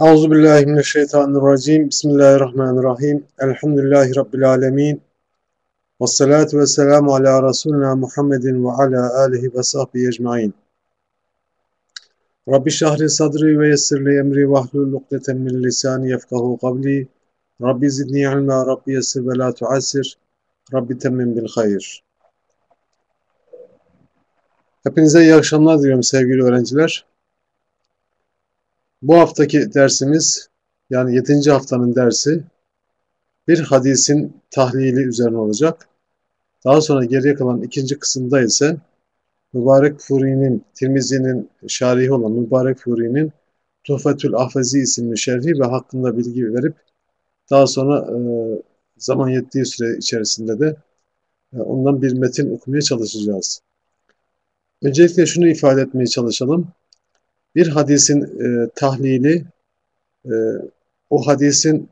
Euzu billahi mineşşeytanirracim. Bismillahirrahmanirrahim. Elhamdülillahi rabbil alamin. Ves salatu vesselamu ala resulina Muhammedin ve ala alihi ve sahbihi ecmaîn. Rabbi şahri sadri ve yessirli emri ve hlul min lisani yefkahu kavli. Rabbi zidni ilma, Rabbi yessir ve la tuassir. Rabbi temmim bil hayır. Hepinize iyi akşamlar diliyorum sevgili öğrenciler. Bu haftaki dersimiz yani 7. haftanın dersi bir hadisin tahlili üzerine olacak. Daha sonra geriye kalan ikinci kısımda ise Mübarek Furi'nin, Tirmizi'nin şarihi olan Mübarek Furi'nin Tuhfetül Ahfezi isimli şerhi ve hakkında bilgi verip daha sonra e, zaman yettiği süre içerisinde de e, ondan bir metin okumaya çalışacağız. Öncelikle şunu ifade etmeye çalışalım bir hadisin e, tahlili e, o hadisin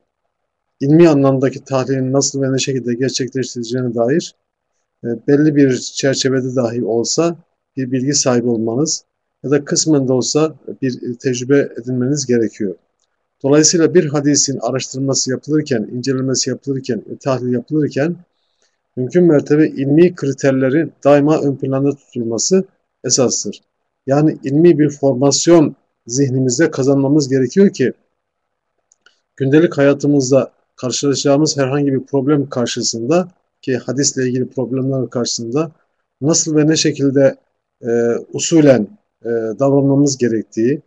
ilmi anlamdaki tahlilin nasıl ve ne şekilde gerçekleştireceğine dair e, belli bir çerçevede dahi olsa bir bilgi sahibi olmanız ya da kısmen de olsa bir tecrübe edinmeniz gerekiyor. Dolayısıyla bir hadisin araştırması yapılırken, incelemesi yapılırken, tahlil yapılırken mümkün mertebe ilmi kriterlerin daima ön planda tutulması esastır. Yani ilmi bir formasyon zihnimizde kazanmamız gerekiyor ki gündelik hayatımızda karşılaşacağımız herhangi bir problem karşısında ki hadisle ilgili problemler karşısında nasıl ve ne şekilde e, usulen e, davranmamız gerektiği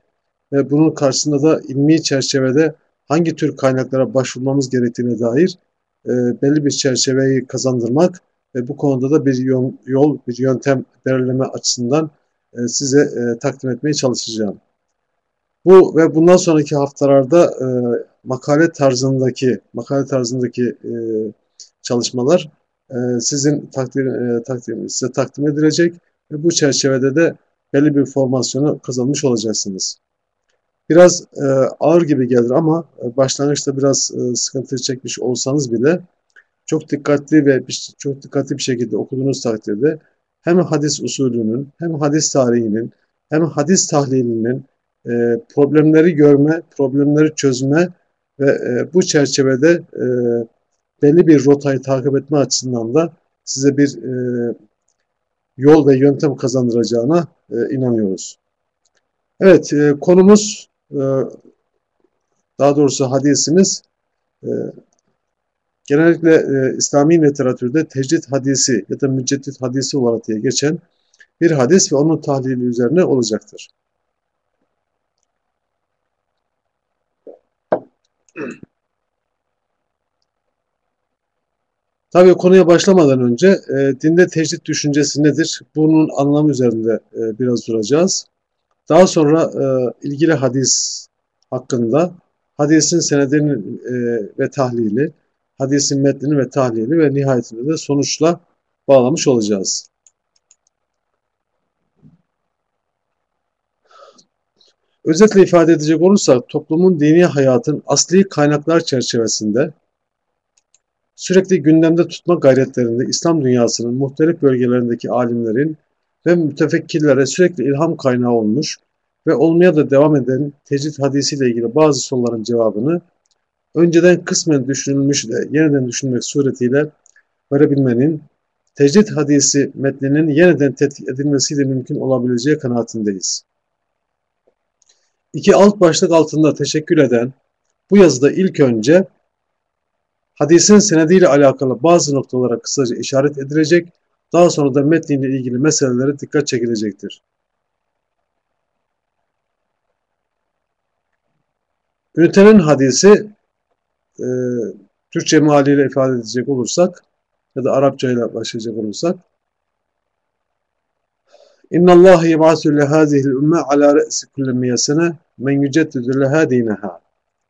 ve bunun karşısında da ilmi çerçevede hangi tür kaynaklara başvurmamız gerektiğine dair e, belli bir çerçeveyi kazandırmak ve bu konuda da bir yol, yol bir yöntem belirleme açısından e, size e, takdim etmeye çalışacağım. Bu ve bundan sonraki haftalarda e, makale tarzındaki makale tarzındaki çalışmalar sizin takdir, takdir size takdim edilecek ve bu çerçevede de belli bir formasyonu kazanmış olacaksınız. Biraz ağır gibi gelir ama başlangıçta biraz sıkıntı çekmiş olsanız bile çok dikkatli ve çok dikkatli bir şekilde okuduğunuz takdirde hem hadis usulünün hem hadis tarihinin hem hadis tahlilinin e, problemleri görme, problemleri çözme ve e, bu çerçevede e, belli bir rotayı takip etme açısından da size bir e, yol ve yöntem kazandıracağına e, inanıyoruz. Evet, e, konumuz e, daha doğrusu hadisimiz e, genellikle e, İslami literatürde tecrid hadisi ya da müceddit hadisi olarak diye geçen bir hadis ve onun tahlili üzerine olacaktır. Tabii konuya başlamadan önce e, dinde tecrid düşüncesi nedir? Bunun anlamı üzerinde e, biraz duracağız. Daha sonra e, ilgili hadis hakkında hadisin senedinin e, ve tahlili, hadisin metnini ve tahlili ve nihayetinde de sonuçla bağlamış olacağız. Özetle ifade edecek olursak toplumun dini hayatın asli kaynaklar çerçevesinde sürekli gündemde tutma gayretlerinde İslam dünyasının muhtelif bölgelerindeki alimlerin ve mütefekkirlere sürekli ilham kaynağı olmuş ve olmaya da devam eden tecrid hadisiyle ilgili bazı soruların cevabını önceden kısmen düşünülmüş de yeniden düşünmek suretiyle verebilmenin tecrid hadisi metninin yeniden tetkik edilmesiyle mümkün olabileceği kanaatindeyiz. İki alt başlık altında teşekkür eden bu yazıda ilk önce hadisin senediyle alakalı bazı noktalara kısaca işaret edilecek, daha sonra da metniyle ilgili meselelere dikkat çekilecektir. Ünitenin hadisi e, Türkçe maliyle ifade edecek olursak ya da Arapça ile başlayacak olursak İnna Allah yeb'asu li hadihi'l ümme ala re'si kulli miyasene men yüceddidu leha dineha.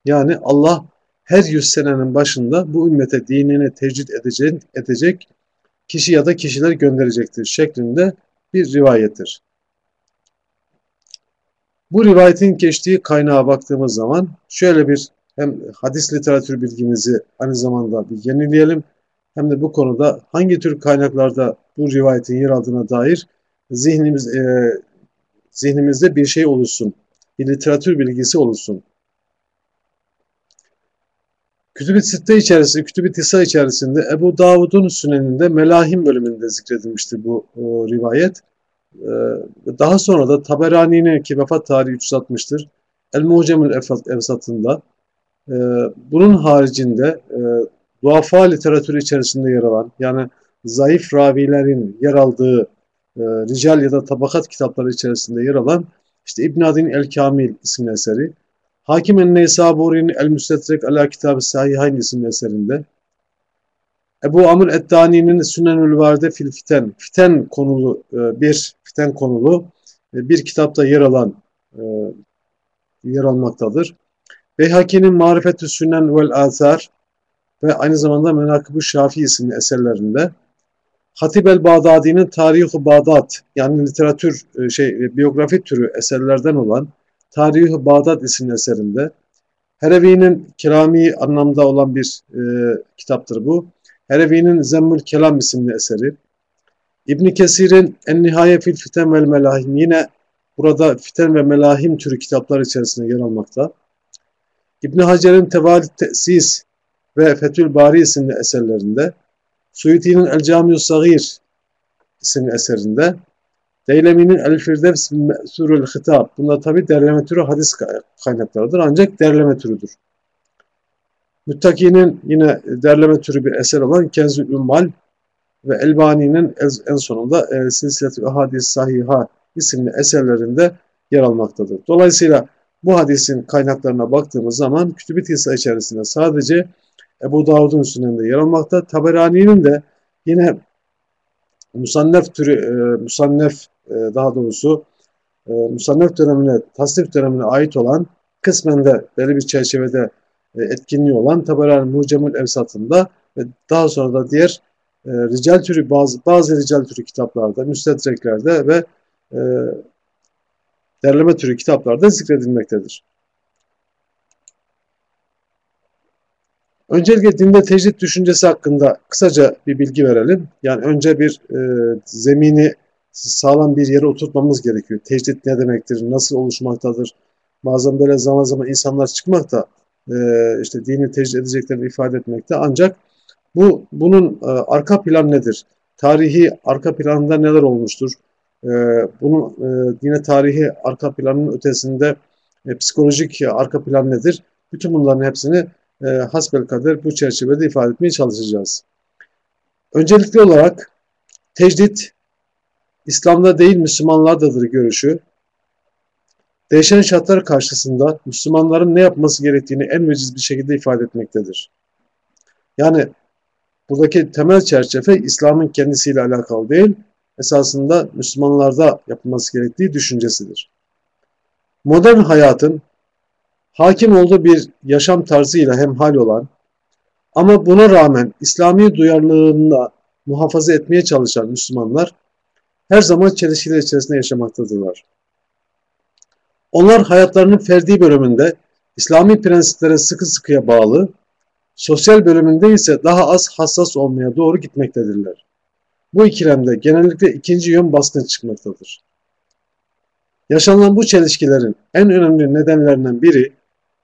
Yani Allah her yüz senenin başında bu ümmete dinini tecrid edecek, edecek kişi ya da kişiler gönderecektir şeklinde bir rivayettir. Bu rivayetin geçtiği kaynağa baktığımız zaman şöyle bir hem hadis literatür bilgimizi aynı zamanda bir yenileyelim hem de bu konuda hangi tür kaynaklarda bu rivayetin yer aldığına dair zihnimiz e, zihnimizde bir şey oluşsun, bir literatür bilgisi oluşsun. Kütüb-i Sitte içerisinde, Kütüb-i Tisa içerisinde Ebu Davud'un süneninde Melahim bölümünde zikredilmiştir bu o, rivayet. Ee, daha sonra da Taberani'nin ki vefat tarihi 360'tır. El-Mucemül Evsat'ında e, bunun haricinde e, duafa literatürü içerisinde yer alan yani zayıf ravilerin yer aldığı e, rical ya da tabakat kitapları içerisinde yer alan işte İbn Adin el-Kamil isimli eseri, Hakim el-Neysaburi'nin El-Müstetrek ala Kitab-ı Sahihayn isimli eserinde, Ebu Amr Eddani'nin Sünenül Varde fil Fiten, Fiten konulu e, bir Fiten konulu e, bir kitapta yer alan e, yer almaktadır. Beyhaki'nin Marifetü Sünnen vel Azar ve aynı zamanda Menakıb-ı Şafii isimli eserlerinde Hatib el-Bağdadi'nin Tarih-i Bağdat yani literatür e, şey e, biyografi türü eserlerden olan Tarih-i Bağdat isimli eserinde Herevi'nin kelami anlamda olan bir e, kitaptır bu. Herevi'nin Zemmül Kelam isimli eseri. İbn Kesir'in En Nihaye fil Fiten vel Melahim yine burada Fiten ve Melahim türü kitaplar içerisinde yer almakta. İbn Hacer'in Tevalid Tesis ve Fethül Bari isimli eserlerinde Suyuti'nin El Camiu Sagir isimli eserinde Deylemi'nin El Firdevs Me'surul Hitab. Bunda tabi derleme türü hadis kaynaklarıdır ancak derleme türüdür. Müttaki'nin yine derleme türü bir eser olan Kenzül Ümmal ve Elbani'nin en sonunda e, Silsilet-i Hadis Sahiha isimli eserlerinde yer almaktadır. Dolayısıyla bu hadisin kaynaklarına baktığımız zaman Kütüb-i Tisa içerisinde sadece Ebu Davud'un üstünde yer almakta. Taberani'nin de yine musannef türü, e, musannef e, daha doğrusu e, musannef dönemine, tasnif dönemine ait olan kısmen de belli bir çerçevede e, etkinliği olan Taberani Mucemül Evsat'ında ve daha sonra da diğer e, rical türü bazı bazı rical türü kitaplarda, müstedreklerde ve e, derleme türü kitaplarda zikredilmektedir. Öncelikle dinde tecrit düşüncesi hakkında kısaca bir bilgi verelim. Yani önce bir e, zemini sağlam bir yere oturtmamız gerekiyor. Tecrit ne demektir, nasıl oluşmaktadır? Bazen böyle zaman zaman insanlar çıkmak da e, işte dini tecrit edeceklerini ifade etmekte. Ancak bu bunun e, arka plan nedir? Tarihi arka planında neler olmuştur? E, bunun e, dine tarihi arka planının ötesinde e, psikolojik arka plan nedir? Bütün bunların hepsini e, hasbel kader bu çerçevede ifade etmeye çalışacağız. Öncelikli olarak tecdit İslam'da değil Müslümanlardadır görüşü. Değişen şartlar karşısında Müslümanların ne yapması gerektiğini en veciz bir şekilde ifade etmektedir. Yani buradaki temel çerçeve İslam'ın kendisiyle alakalı değil, esasında Müslümanlarda yapılması gerektiği düşüncesidir. Modern hayatın hakim olduğu bir yaşam tarzıyla hemhal olan ama buna rağmen İslami duyarlılığını muhafaza etmeye çalışan Müslümanlar her zaman çelişkiler içerisinde yaşamaktadırlar. Onlar hayatlarının ferdi bölümünde İslami prensiplere sıkı sıkıya bağlı, sosyal bölümünde ise daha az hassas olmaya doğru gitmektedirler. Bu ikilemde genellikle ikinci yön baskın çıkmaktadır. Yaşanılan bu çelişkilerin en önemli nedenlerinden biri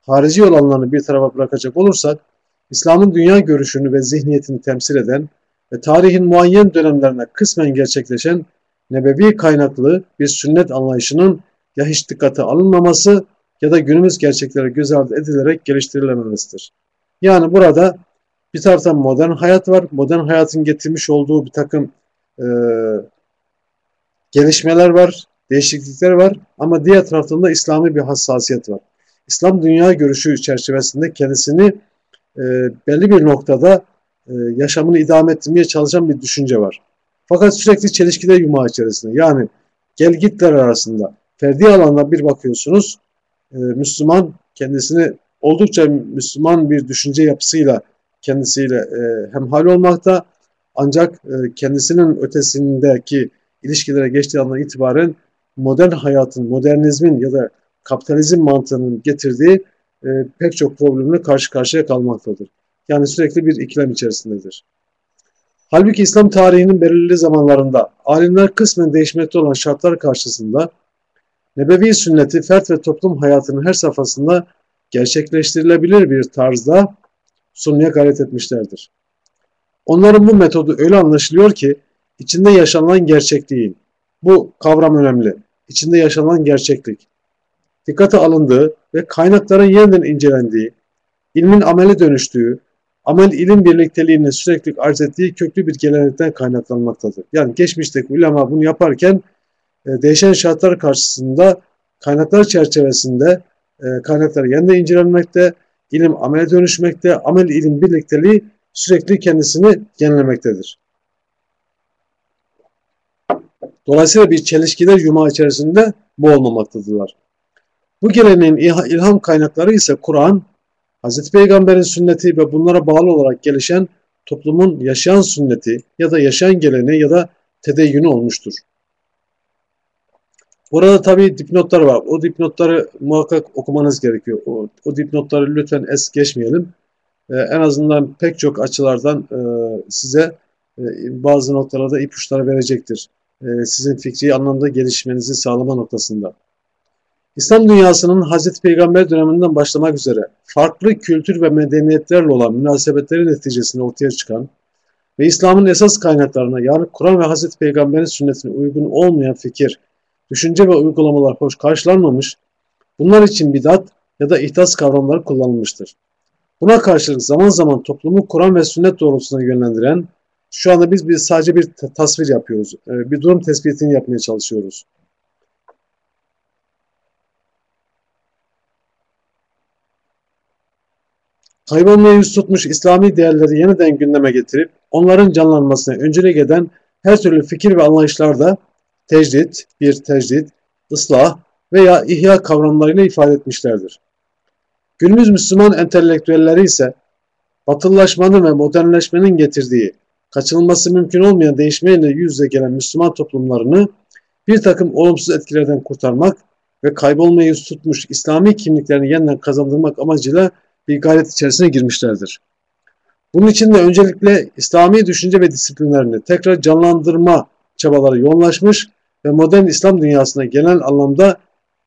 harici olanlarını bir tarafa bırakacak olursak, İslam'ın dünya görüşünü ve zihniyetini temsil eden ve tarihin muayyen dönemlerine kısmen gerçekleşen nebevi kaynaklı bir sünnet anlayışının ya hiç dikkate alınmaması ya da günümüz gerçeklere göz ardı edilerek geliştirilememesidir. Yani burada bir taraftan modern hayat var. Modern hayatın getirmiş olduğu bir takım e, gelişmeler var, değişiklikler var. Ama diğer taraftan da İslami bir hassasiyet var. İslam dünya görüşü çerçevesinde kendisini e, belli bir noktada e, yaşamını idame ettirmeye çalışan bir düşünce var. Fakat sürekli çelişkiler yumağı içerisinde. Yani gel gitler arasında ferdi alanda bir bakıyorsunuz e, Müslüman kendisini oldukça Müslüman bir düşünce yapısıyla kendisiyle e, hemhal olmakta. Ancak e, kendisinin ötesindeki ilişkilere geçtiği andan itibaren modern hayatın, modernizmin ya da kapitalizm mantığının getirdiği e, pek çok problemle karşı karşıya kalmaktadır. Yani sürekli bir ikilem içerisindedir. Halbuki İslam tarihinin belirli zamanlarında alimler kısmen değişmekte olan şartlar karşısında Nebevi sünneti fert ve toplum hayatının her safhasında gerçekleştirilebilir bir tarzda sunmaya gayret etmişlerdir. Onların bu metodu öyle anlaşılıyor ki içinde yaşanılan gerçek değil. Bu kavram önemli. İçinde yaşanılan gerçeklik. Dikkate alındığı ve kaynakların yeniden incelendiği, ilmin amele dönüştüğü, amel ilim birlikteliğini sürekli arz ettiği köklü bir gelenekten kaynaklanmaktadır. Yani geçmişteki ulema bunu yaparken e, değişen şartlar karşısında kaynaklar çerçevesinde e, kaynaklar yeniden incelenmekte, ilim amele dönüşmekte, amel ilim birlikteliği sürekli kendisini yenilemektedir. Dolayısıyla bir çelişkiler yumağı içerisinde bu olmamaktadırlar. Bu geleneğin ilham kaynakları ise Kur'an, Hz. Peygamber'in sünneti ve bunlara bağlı olarak gelişen toplumun yaşayan sünneti ya da yaşayan geleneği ya da tedeyyünü olmuştur. Burada tabii dipnotlar var. O dipnotları muhakkak okumanız gerekiyor. O, o dipnotları lütfen es geçmeyelim. Ee, en azından pek çok açılardan e, size e, bazı noktalarda ipuçları verecektir. E, sizin fikri anlamda gelişmenizi sağlama noktasında. İslam dünyasının Hazreti Peygamber döneminden başlamak üzere farklı kültür ve medeniyetlerle olan münasebetleri neticesinde ortaya çıkan ve İslam'ın esas kaynaklarına yani Kur'an ve Hazreti Peygamber'in sünnetine uygun olmayan fikir, düşünce ve uygulamalar hoş karşılanmamış, bunlar için bidat ya da ihtas kavramları kullanılmıştır. Buna karşılık zaman zaman toplumu Kur'an ve sünnet doğrultusuna yönlendiren, şu anda biz, biz sadece bir tasvir yapıyoruz, e, bir durum tespitini yapmaya çalışıyoruz. kaybolmaya yüz tutmuş İslami değerleri yeniden gündeme getirip onların canlanmasına öncülük eden her türlü fikir ve anlayışlarda tecdit, bir tecdit, ıslah veya ihya kavramlarıyla ifade etmişlerdir. Günümüz Müslüman entelektüelleri ise batılılaşmanın ve modernleşmenin getirdiği kaçınılması mümkün olmayan değişmeyle yüz gelen Müslüman toplumlarını bir takım olumsuz etkilerden kurtarmak ve kaybolmayı tutmuş İslami kimliklerini yeniden kazandırmak amacıyla bir gayret içerisine girmişlerdir. Bunun için de öncelikle İslami düşünce ve disiplinlerini tekrar canlandırma çabaları yoğunlaşmış ve modern İslam dünyasına genel anlamda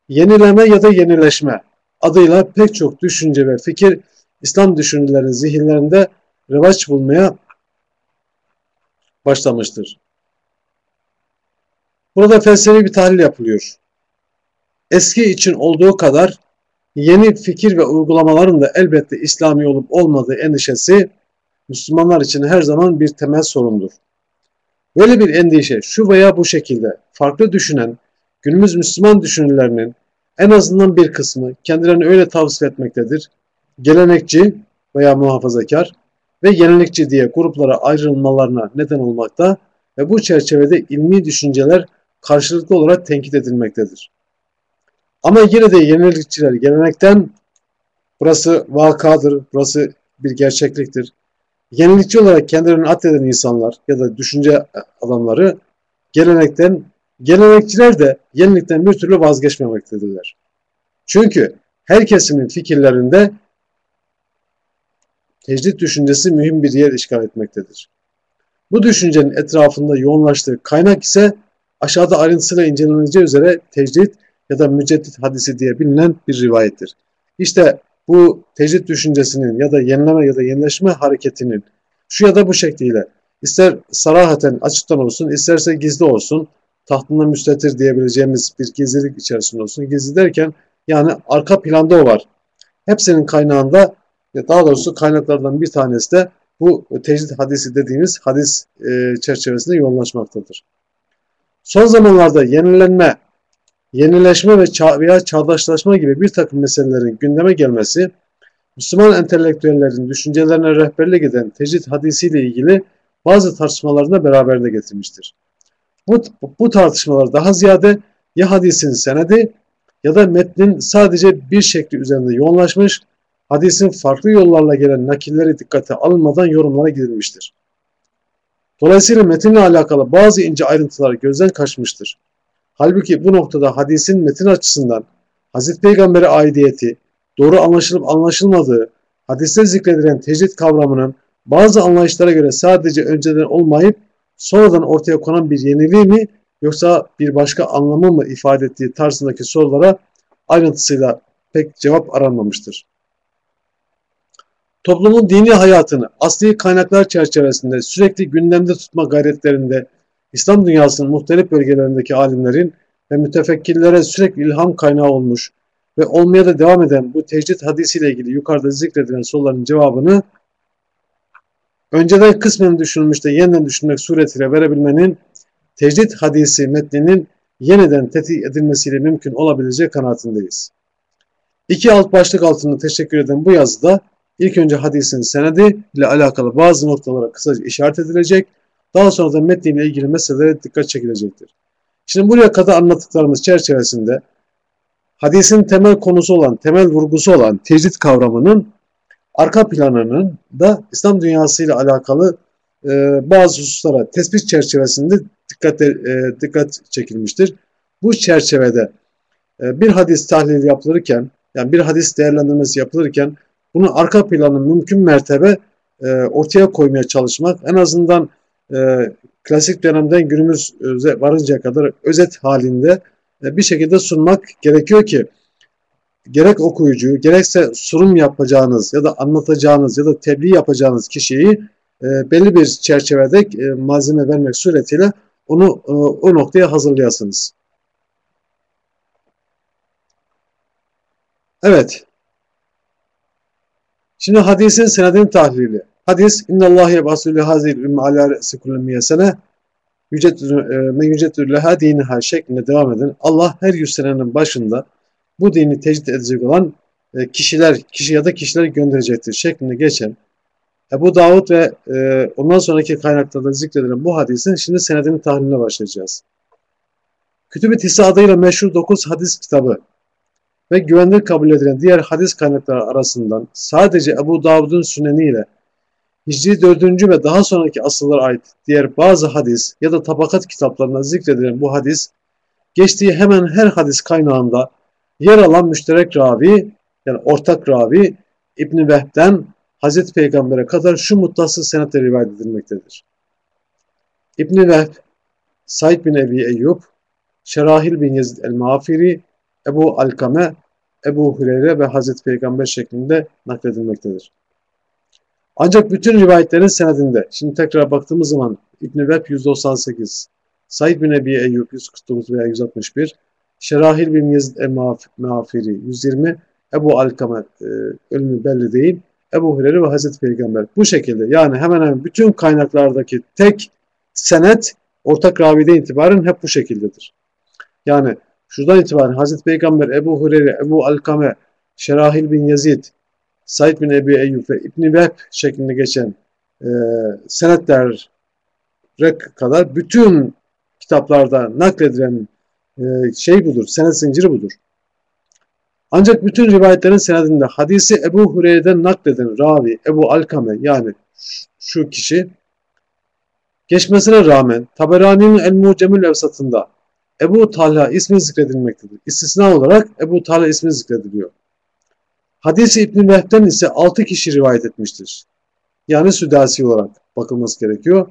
yenileme ya da yenileşme adıyla pek çok düşünce ve fikir İslam düşünürlerin zihinlerinde revaç bulmaya başlamıştır. Burada felsefi bir tahlil yapılıyor. Eski için olduğu kadar yeni fikir ve uygulamaların da elbette İslami olup olmadığı endişesi Müslümanlar için her zaman bir temel sorundur. Böyle bir endişe şu veya bu şekilde farklı düşünen günümüz Müslüman düşünürlerinin en azından bir kısmı kendilerini öyle tavsiye etmektedir. Gelenekçi veya muhafazakar ve yenilikçi diye gruplara ayrılmalarına neden olmakta ve bu çerçevede ilmi düşünceler karşılıklı olarak tenkit edilmektedir. Ama yine de yenilikçiler gelenekten burası vakadır, burası bir gerçekliktir. Yenilikçi olarak kendilerini addeden insanlar ya da düşünce adamları gelenekten, gelenekçiler de yenilikten bir türlü vazgeçmemektedirler. Çünkü her kesimin fikirlerinde tecdit düşüncesi mühim bir yer işgal etmektedir. Bu düşüncenin etrafında yoğunlaştığı kaynak ise aşağıda ayrıntısıyla inceleneceği üzere tecdit ya da müceddit hadisi diye bilinen bir rivayettir. İşte bu tecrit düşüncesinin ya da yenileme ya da yenileşme hareketinin şu ya da bu şekliyle ister sarahaten açıktan olsun isterse gizli olsun tahtında müstetir diyebileceğimiz bir gizlilik içerisinde olsun. Gizli derken yani arka planda o var. Hepsinin kaynağında daha doğrusu kaynaklardan bir tanesi de bu tecrit hadisi dediğimiz hadis e, çerçevesinde yoğunlaşmaktadır. Son zamanlarda yenilenme yenileşme ve çağ veya çağdaşlaşma gibi bir takım meselelerin gündeme gelmesi, Müslüman entelektüellerin düşüncelerine rehberlik eden tecrit hadisiyle ilgili bazı tartışmalarını beraberinde getirmiştir. Bu, bu tartışmalar daha ziyade ya hadisin senedi ya da metnin sadece bir şekli üzerinde yoğunlaşmış, hadisin farklı yollarla gelen nakilleri dikkate alınmadan yorumlara gidilmiştir. Dolayısıyla metinle alakalı bazı ince ayrıntılar gözden kaçmıştır. Halbuki bu noktada hadisin metin açısından Hazreti Peygamber'e aidiyeti, doğru anlaşılıp anlaşılmadığı, hadiste zikredilen tecrit kavramının bazı anlayışlara göre sadece önceden olmayıp sonradan ortaya konan bir yeniliği mi yoksa bir başka anlamı mı ifade ettiği tarzındaki sorulara ayrıntısıyla pek cevap aranmamıştır. toplumun dini hayatını asli kaynaklar çerçevesinde sürekli gündemde tutma gayretlerinde İslam dünyasının muhtelif bölgelerindeki alimlerin ve mütefekkirlere sürekli ilham kaynağı olmuş ve olmaya da devam eden bu tecrit hadisiyle ilgili yukarıda zikredilen soruların cevabını önceden kısmen düşünülmüş de yeniden düşünmek suretiyle verebilmenin tecrit hadisi metninin yeniden tetkik edilmesiyle mümkün olabileceği kanaatindeyiz. İki alt başlık altında teşekkür eden bu yazıda ilk önce hadisin senedi ile alakalı bazı noktalara kısaca işaret edilecek, daha sonra da metniyle ilgili meselelere dikkat çekilecektir. Şimdi buraya kadar anlattıklarımız çerçevesinde hadisin temel konusu olan, temel vurgusu olan tecrit kavramının arka planının da İslam dünyası ile alakalı e, bazı hususlara tespit çerçevesinde dikkat, e, dikkat çekilmiştir. Bu çerçevede e, bir hadis tahlili yapılırken, yani bir hadis değerlendirmesi yapılırken bunun arka planını mümkün mertebe e, ortaya koymaya çalışmak, en azından e, klasik dönemden günümüze varıncaya kadar özet halinde e, bir şekilde sunmak gerekiyor ki gerek okuyucu, gerekse sunum yapacağınız ya da anlatacağınız ya da tebliğ yapacağınız kişiyi e, belli bir çerçevede e, malzeme vermek suretiyle onu e, o noktaya hazırlayasınız. Evet. Şimdi hadisin senedin tahlili. Hadis innallâhi yeb'asû hazil ümmü alâ re'si kullü miyesene men yücetü leha diniha şeklinde devam eden Allah her yüz senenin başında bu dini tecdit edecek olan e, kişiler, kişi ya da kişiler gönderecektir şeklinde geçen Ebu Davud ve e, ondan sonraki kaynaklarda zikredilen bu hadisin şimdi senedinin tahliline başlayacağız. Kütüb-i Tisa adıyla meşhur 9 hadis kitabı ve güvenilir kabul edilen diğer hadis kaynakları arasından sadece Ebu Davud'un süneni ile Hicri 4. ve daha sonraki asırlara ait diğer bazı hadis ya da tabakat kitaplarında zikredilen bu hadis geçtiği hemen her hadis kaynağında yer alan müşterek ravi yani ortak ravi İbni Vehb'den Hazreti Peygamber'e kadar şu muttasıl senetle rivayet edilmektedir. İbni Vehb, Said bin Ebi Eyyub, Şerahil bin Yezid el-Mafiri, Ebu Alkame, Ebu Hureyre ve Hazreti Peygamber şeklinde nakledilmektedir. Ancak bütün rivayetlerin senedinde, şimdi tekrar baktığımız zaman İbn-i Web 198, Said bin Ebi Eyyub 149 veya 161, Şerahil bin Yezid el-Mafiri 120, Ebu Alkame e, ölümü belli değil, Ebu Hureyre ve Hazreti Peygamber. Bu şekilde yani hemen hemen bütün kaynaklardaki tek senet ortak ravide itibaren hep bu şekildedir. Yani şuradan itibaren Hazreti Peygamber, Ebu Hureyre, Ebu Alkame, Şerahil bin Yazid, Said bin Ebi Eyyub ve İbn-i Vehb şeklinde geçen e, senetlere kadar bütün kitaplarda nakledilen e, şey budur, senet zinciri budur. Ancak bütün rivayetlerin senedinde hadisi Ebu Hureyre'den nakleden ravi Ebu Alkame yani şu kişi geçmesine rağmen Taberani'nin El Mucemül Evsat'ında Ebu Talha ismi zikredilmektedir. İstisna olarak Ebu Talha ismi zikrediliyor. Hadisi İbn-i Vehb'den ise 6 kişi rivayet etmiştir. Yani südasi olarak bakılması gerekiyor.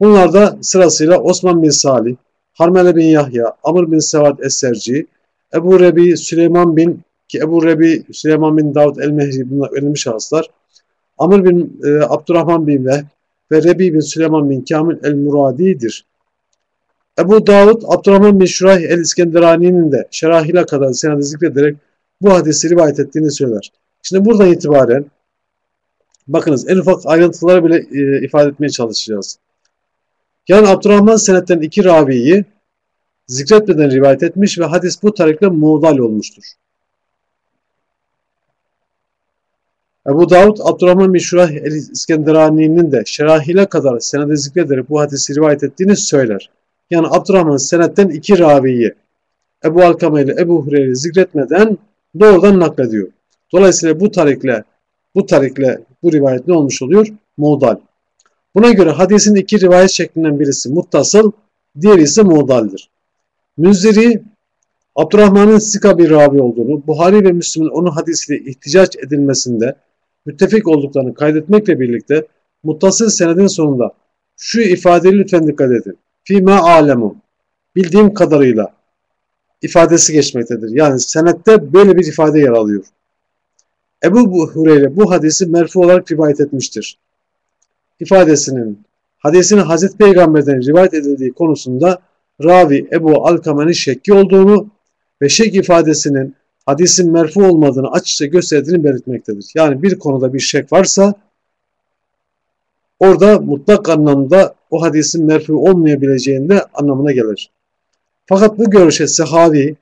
Bunlar da sırasıyla Osman bin Salih, Harmele bin Yahya, Amr bin Sevad Eserci, Ebu Rebi, Süleyman bin ki Ebu Rebi, Süleyman bin Davud el-Mehri bunlar önemli şahıslar. Amr bin e, Abdurrahman bin Vehb ve Rebi bin Süleyman bin Kamil el-Muradi'dir. Ebu Davud, Abdurrahman bin Şurayh el-İskenderani'nin de şerahile kadar senede zikrederek bu hadisi rivayet ettiğini söyler. Şimdi buradan itibaren bakınız en ufak ayrıntıları bile e, ifade etmeye çalışacağız. Yani Abdurrahman senetten iki raviyi zikretmeden rivayet etmiş ve hadis bu tarikle muğdal olmuştur. Ebu Davud Abdurrahman bin el-İskenderani'nin de şerahile kadar senede zikrederek bu hadisi rivayet ettiğini söyler. Yani Abdurrahman senetten iki raviyi Ebu Alkama ile Ebu Hureyre zikretmeden doğrudan naklediyor. Dolayısıyla bu tarikle bu tarikle bu rivayet ne olmuş oluyor? Muğdal. Buna göre hadisin iki rivayet şeklinden birisi muttasıl, diğeri ise muğdaldir. Müziri Abdurrahman'ın sika bir ravi olduğunu, Buhari ve Müslüm'ün onun hadisiyle ihticaç edilmesinde müttefik olduklarını kaydetmekle birlikte muttasıl senedin sonunda şu ifadeyi lütfen dikkat edin. Fîmâ alemu bildiğim kadarıyla ifadesi geçmektedir. Yani senette böyle bir ifade yer alıyor. Ebu Hureyre bu hadisi merfu olarak rivayet etmiştir. İfadesinin hadisin Hazreti Peygamber'den rivayet edildiği konusunda ravi Ebu Alkame'nin şekki olduğunu ve şek ifadesinin hadisin merfu olmadığını açıkça gösterdiğini belirtmektedir. Yani bir konuda bir şek varsa orada mutlak anlamda o hadisin merfu olmayabileceğinde anlamına gelir. Fakat bu görüşe sahavi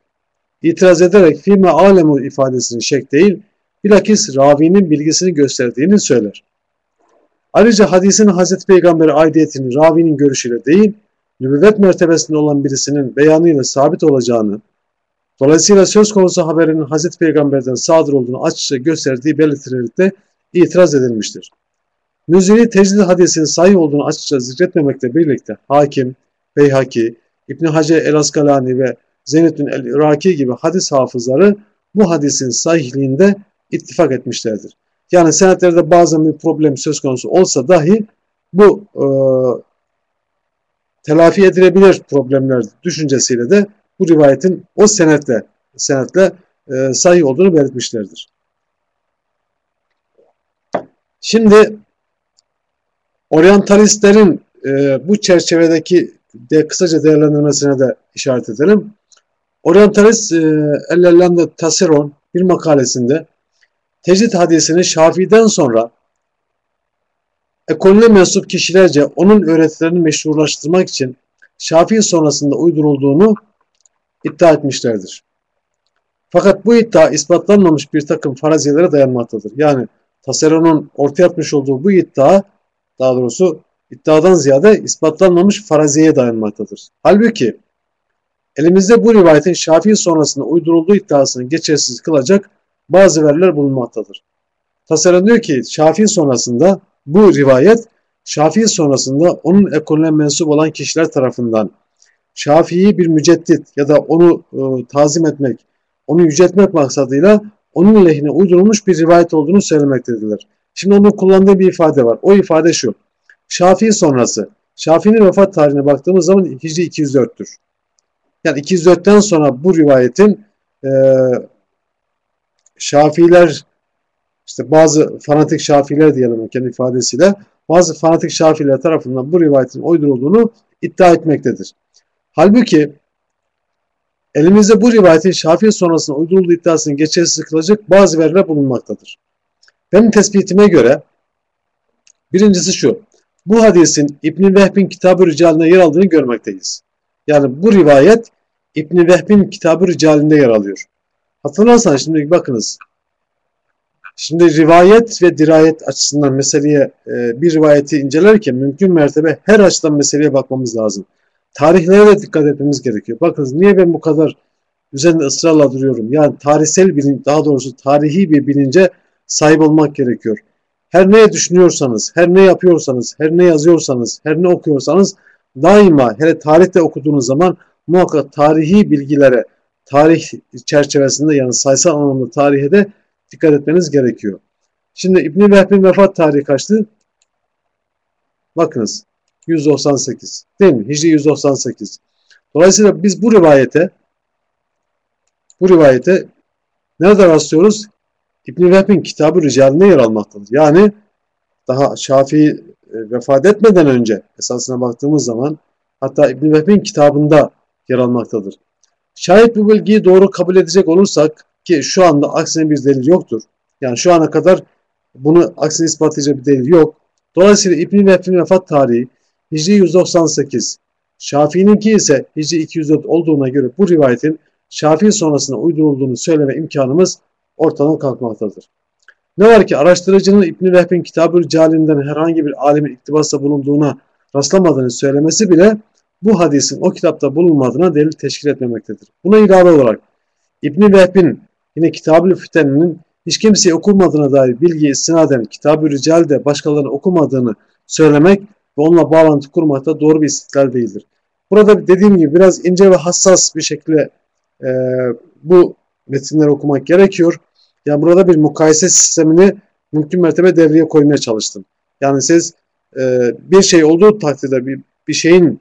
itiraz ederek fime alemu ifadesinin şek değil, bilakis ravinin bilgisini gösterdiğini söyler. Ayrıca hadisin Hazreti Peygamber'e aidiyetini ravinin görüşüyle değil, nübüvvet mertebesinde olan birisinin beyanıyla sabit olacağını, dolayısıyla söz konusu haberinin Hazreti Peygamber'den sadır olduğunu açıkça gösterdiği belirtilerek de itiraz edilmiştir. Müziri tecrid hadisinin sahih olduğunu açıkça zikretmemekle birlikte hakim, Beyhaki, İbn Hacer el-Askalani ve Zeynettin el-Iraki gibi hadis hafızları bu hadisin sahihliğinde ittifak etmişlerdir. Yani senetlerde bazen bir problem söz konusu olsa dahi bu e, telafi edilebilir problemler düşüncesiyle de bu rivayetin o senetle senetle e, sahih olduğunu belirtmişlerdir. Şimdi oryantalistlerin e, bu çerçevedeki de kısaca değerlendirmesine de işaret edelim. Oryantalist e, Ellellanda Taseron bir makalesinde tecrid hadisini Şafii'den sonra ekolüne mensup kişilerce onun öğretilerini meşrulaştırmak için Şafii sonrasında uydurulduğunu iddia etmişlerdir. Fakat bu iddia ispatlanmamış bir takım faraziyelere dayanmaktadır. Yani Taseron'un ortaya atmış olduğu bu iddia daha doğrusu iddiadan ziyade ispatlanmamış faraziye dayanmaktadır. Halbuki elimizde bu rivayetin Şafii sonrasında uydurulduğu iddiasını geçersiz kılacak bazı veriler bulunmaktadır. Tasarım diyor ki Şafii sonrasında bu rivayet Şafii sonrasında onun ekolüne mensup olan kişiler tarafından Şafii'yi bir müceddit ya da onu e, tazim etmek, onu yüceltmek maksadıyla onun lehine uydurulmuş bir rivayet olduğunu söylemektedirler. Şimdi onun kullandığı bir ifade var. O ifade şu. Şafii sonrası. Şafii'nin vefat tarihine baktığımız zaman Hicri 204'tür. Yani 204'ten sonra bu rivayetin e, Şafiiler işte bazı fanatik Şafiiler diyelim kendi ifadesiyle bazı fanatik Şafiiler tarafından bu rivayetin uydurulduğunu iddia etmektedir. Halbuki elimizde bu rivayetin Şafii sonrasında uydurulduğu iddiasını geçersiz kılacak bazı veriler bulunmaktadır. Benim tespitime göre birincisi şu. Bu hadisin İbn Vehb'in kitabı ricaline yer aldığını görmekteyiz. Yani bu rivayet İbn Vehb'in kitabı ricalinde yer alıyor. Hatırlarsanız şimdi bakınız. Şimdi rivayet ve dirayet açısından meseleye e, bir rivayeti incelerken mümkün mertebe her açıdan meseleye bakmamız lazım. Tarihlere de dikkat etmemiz gerekiyor. Bakınız niye ben bu kadar üzerinde ısrarla duruyorum. Yani tarihsel bilinç, daha doğrusu tarihi bir bilince sahip olmak gerekiyor. Her ne düşünüyorsanız, her ne yapıyorsanız, her ne yazıyorsanız, her ne okuyorsanız daima hele tarihte okuduğunuz zaman muhakkak tarihi bilgilere, tarih çerçevesinde yani sayısal anlamda tarihe de dikkat etmeniz gerekiyor. Şimdi İbn-i Vehb'in vefat tarihi kaçtı? Bakınız 198 değil mi? Hicri 198. Dolayısıyla biz bu rivayete bu rivayete nerede rastlıyoruz? İbn-i Vehb'in kitabı ricaline yer almaktadır. Yani daha Şafii e, vefat etmeden önce esasına baktığımız zaman hatta İbn-i Vehb'in kitabında yer almaktadır. Şayet bu bilgiyi doğru kabul edecek olursak ki şu anda aksine bir delil yoktur. Yani şu ana kadar bunu aksine ispatlayacak bir delil yok. Dolayısıyla İbn-i Vehb'in vefat tarihi Hicri 198, Şafii'ninki ise Hicri 204 olduğuna göre bu rivayetin Şafii sonrasında uydurulduğunu söyleme imkanımız ortadan kalkmaktadır. Ne var ki araştırıcının İbn-i Vehb'in kitab-ı Calinden herhangi bir alimin iktibasta bulunduğuna rastlamadığını söylemesi bile bu hadisin o kitapta bulunmadığına delil teşkil etmemektedir. Buna ilave olarak İbn-i Vehb'in yine Kitab-ı Füten'in hiç kimseye okumadığına dair bilgi istinaden Kitab-ı Rical'de başkalarının okumadığını söylemek ve onunla bağlantı kurmak da doğru bir istiklal değildir. Burada dediğim gibi biraz ince ve hassas bir şekilde e, bu metinleri okumak gerekiyor. Yani burada bir mukayese sistemini mümkün mertebe devreye koymaya çalıştım. Yani siz e, bir şey olduğu takdirde bir, bir şeyin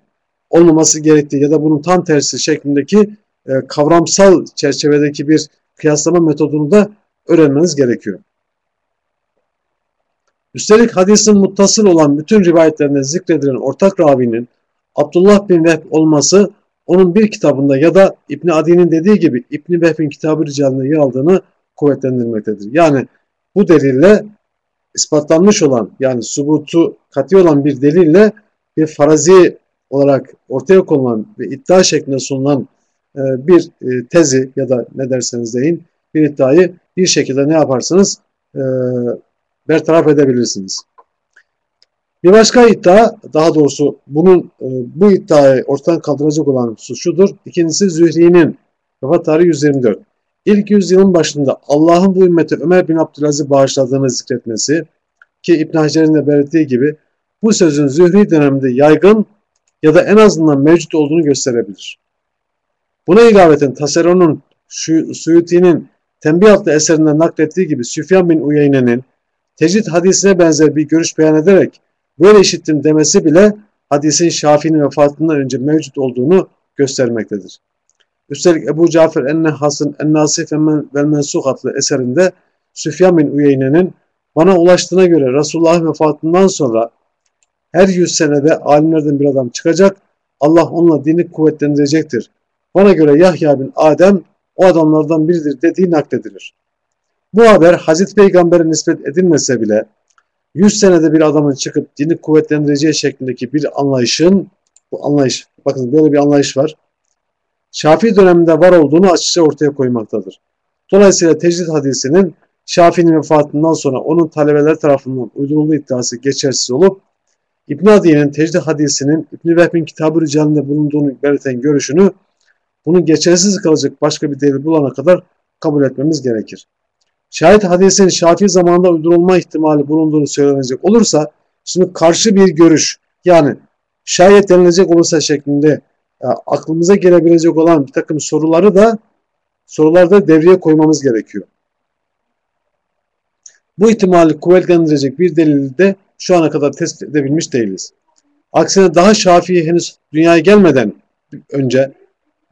olmaması gerektiği ya da bunun tam tersi şeklindeki e, kavramsal çerçevedeki bir kıyaslama metodunu da öğrenmeniz gerekiyor. Üstelik hadisin muttasıl olan bütün rivayetlerinde zikredilen ortak ravinin Abdullah bin Vehb olması onun bir kitabında ya da İbni Adi'nin dediği gibi İbni Vehb'in kitabı ricalinde yer aldığını kuvvetlendirmektedir. Yani bu delille ispatlanmış olan yani subutu katı olan bir delille bir farazi olarak ortaya konulan ve iddia şeklinde sunulan e, bir e, tezi ya da ne derseniz deyin bir iddiayı bir şekilde ne yaparsınız e, bertaraf edebilirsiniz. Bir başka iddia, daha doğrusu bunun bu iddiayı ortadan kaldıracak olan husus şudur. İkincisi Zühri'nin vefat tarihi 124. İlk yüzyılın başında Allah'ın bu ümmete Ömer bin Abdülaziz'i bağışladığını zikretmesi ki İbn Hacer'in de belirttiği gibi bu sözün Zühri döneminde yaygın ya da en azından mevcut olduğunu gösterebilir. Buna ilaveten Taseron'un Suyuti'nin Tembih adlı eserinde naklettiği gibi Süfyan bin Uyeyne'nin tecrit hadisine benzer bir görüş beyan ederek böyle işittim demesi bile hadisin Şafii'nin vefatından önce mevcut olduğunu göstermektedir. Üstelik Ebu Cafer Ennehas'ın Ennasif ve Mensuh adlı eserinde Süfyan bin Uyeyne'nin bana ulaştığına göre Resulullah vefatından sonra her yüz senede alimlerden bir adam çıkacak. Allah onunla dini kuvvetlendirecektir. Bana göre Yahya bin Adem o adamlardan biridir dediği nakledilir. Bu haber Hazreti Peygamber'e nispet edilmese bile 100 senede bir adamın çıkıp dini kuvvetlendireceği şeklindeki bir anlayışın, bu anlayış, bakın böyle bir anlayış var. Şafii döneminde var olduğunu açıkça ortaya koymaktadır. Dolayısıyla tecrid hadisinin Şafii'nin vefatından sonra onun talebeler tarafından uydurulduğu iddiası geçersiz olup İbn Adiye'nin tecrid hadisinin İbn Vehb'in kitabı ricalinde bulunduğunu belirten görüşünü bunu geçersiz kalacak başka bir delil bulana kadar kabul etmemiz gerekir. Şayet hadisin Şafii zamanında uydurulma ihtimali bulunduğunu söylenecek olursa şimdi karşı bir görüş yani şayet denilecek olursa şeklinde aklımıza gelebilecek olan bir takım soruları da sorularda devreye koymamız gerekiyor. Bu ihtimali kuvvetlendirecek bir delili de şu ana kadar tespit edebilmiş değiliz. Aksine daha Şafii henüz dünyaya gelmeden önce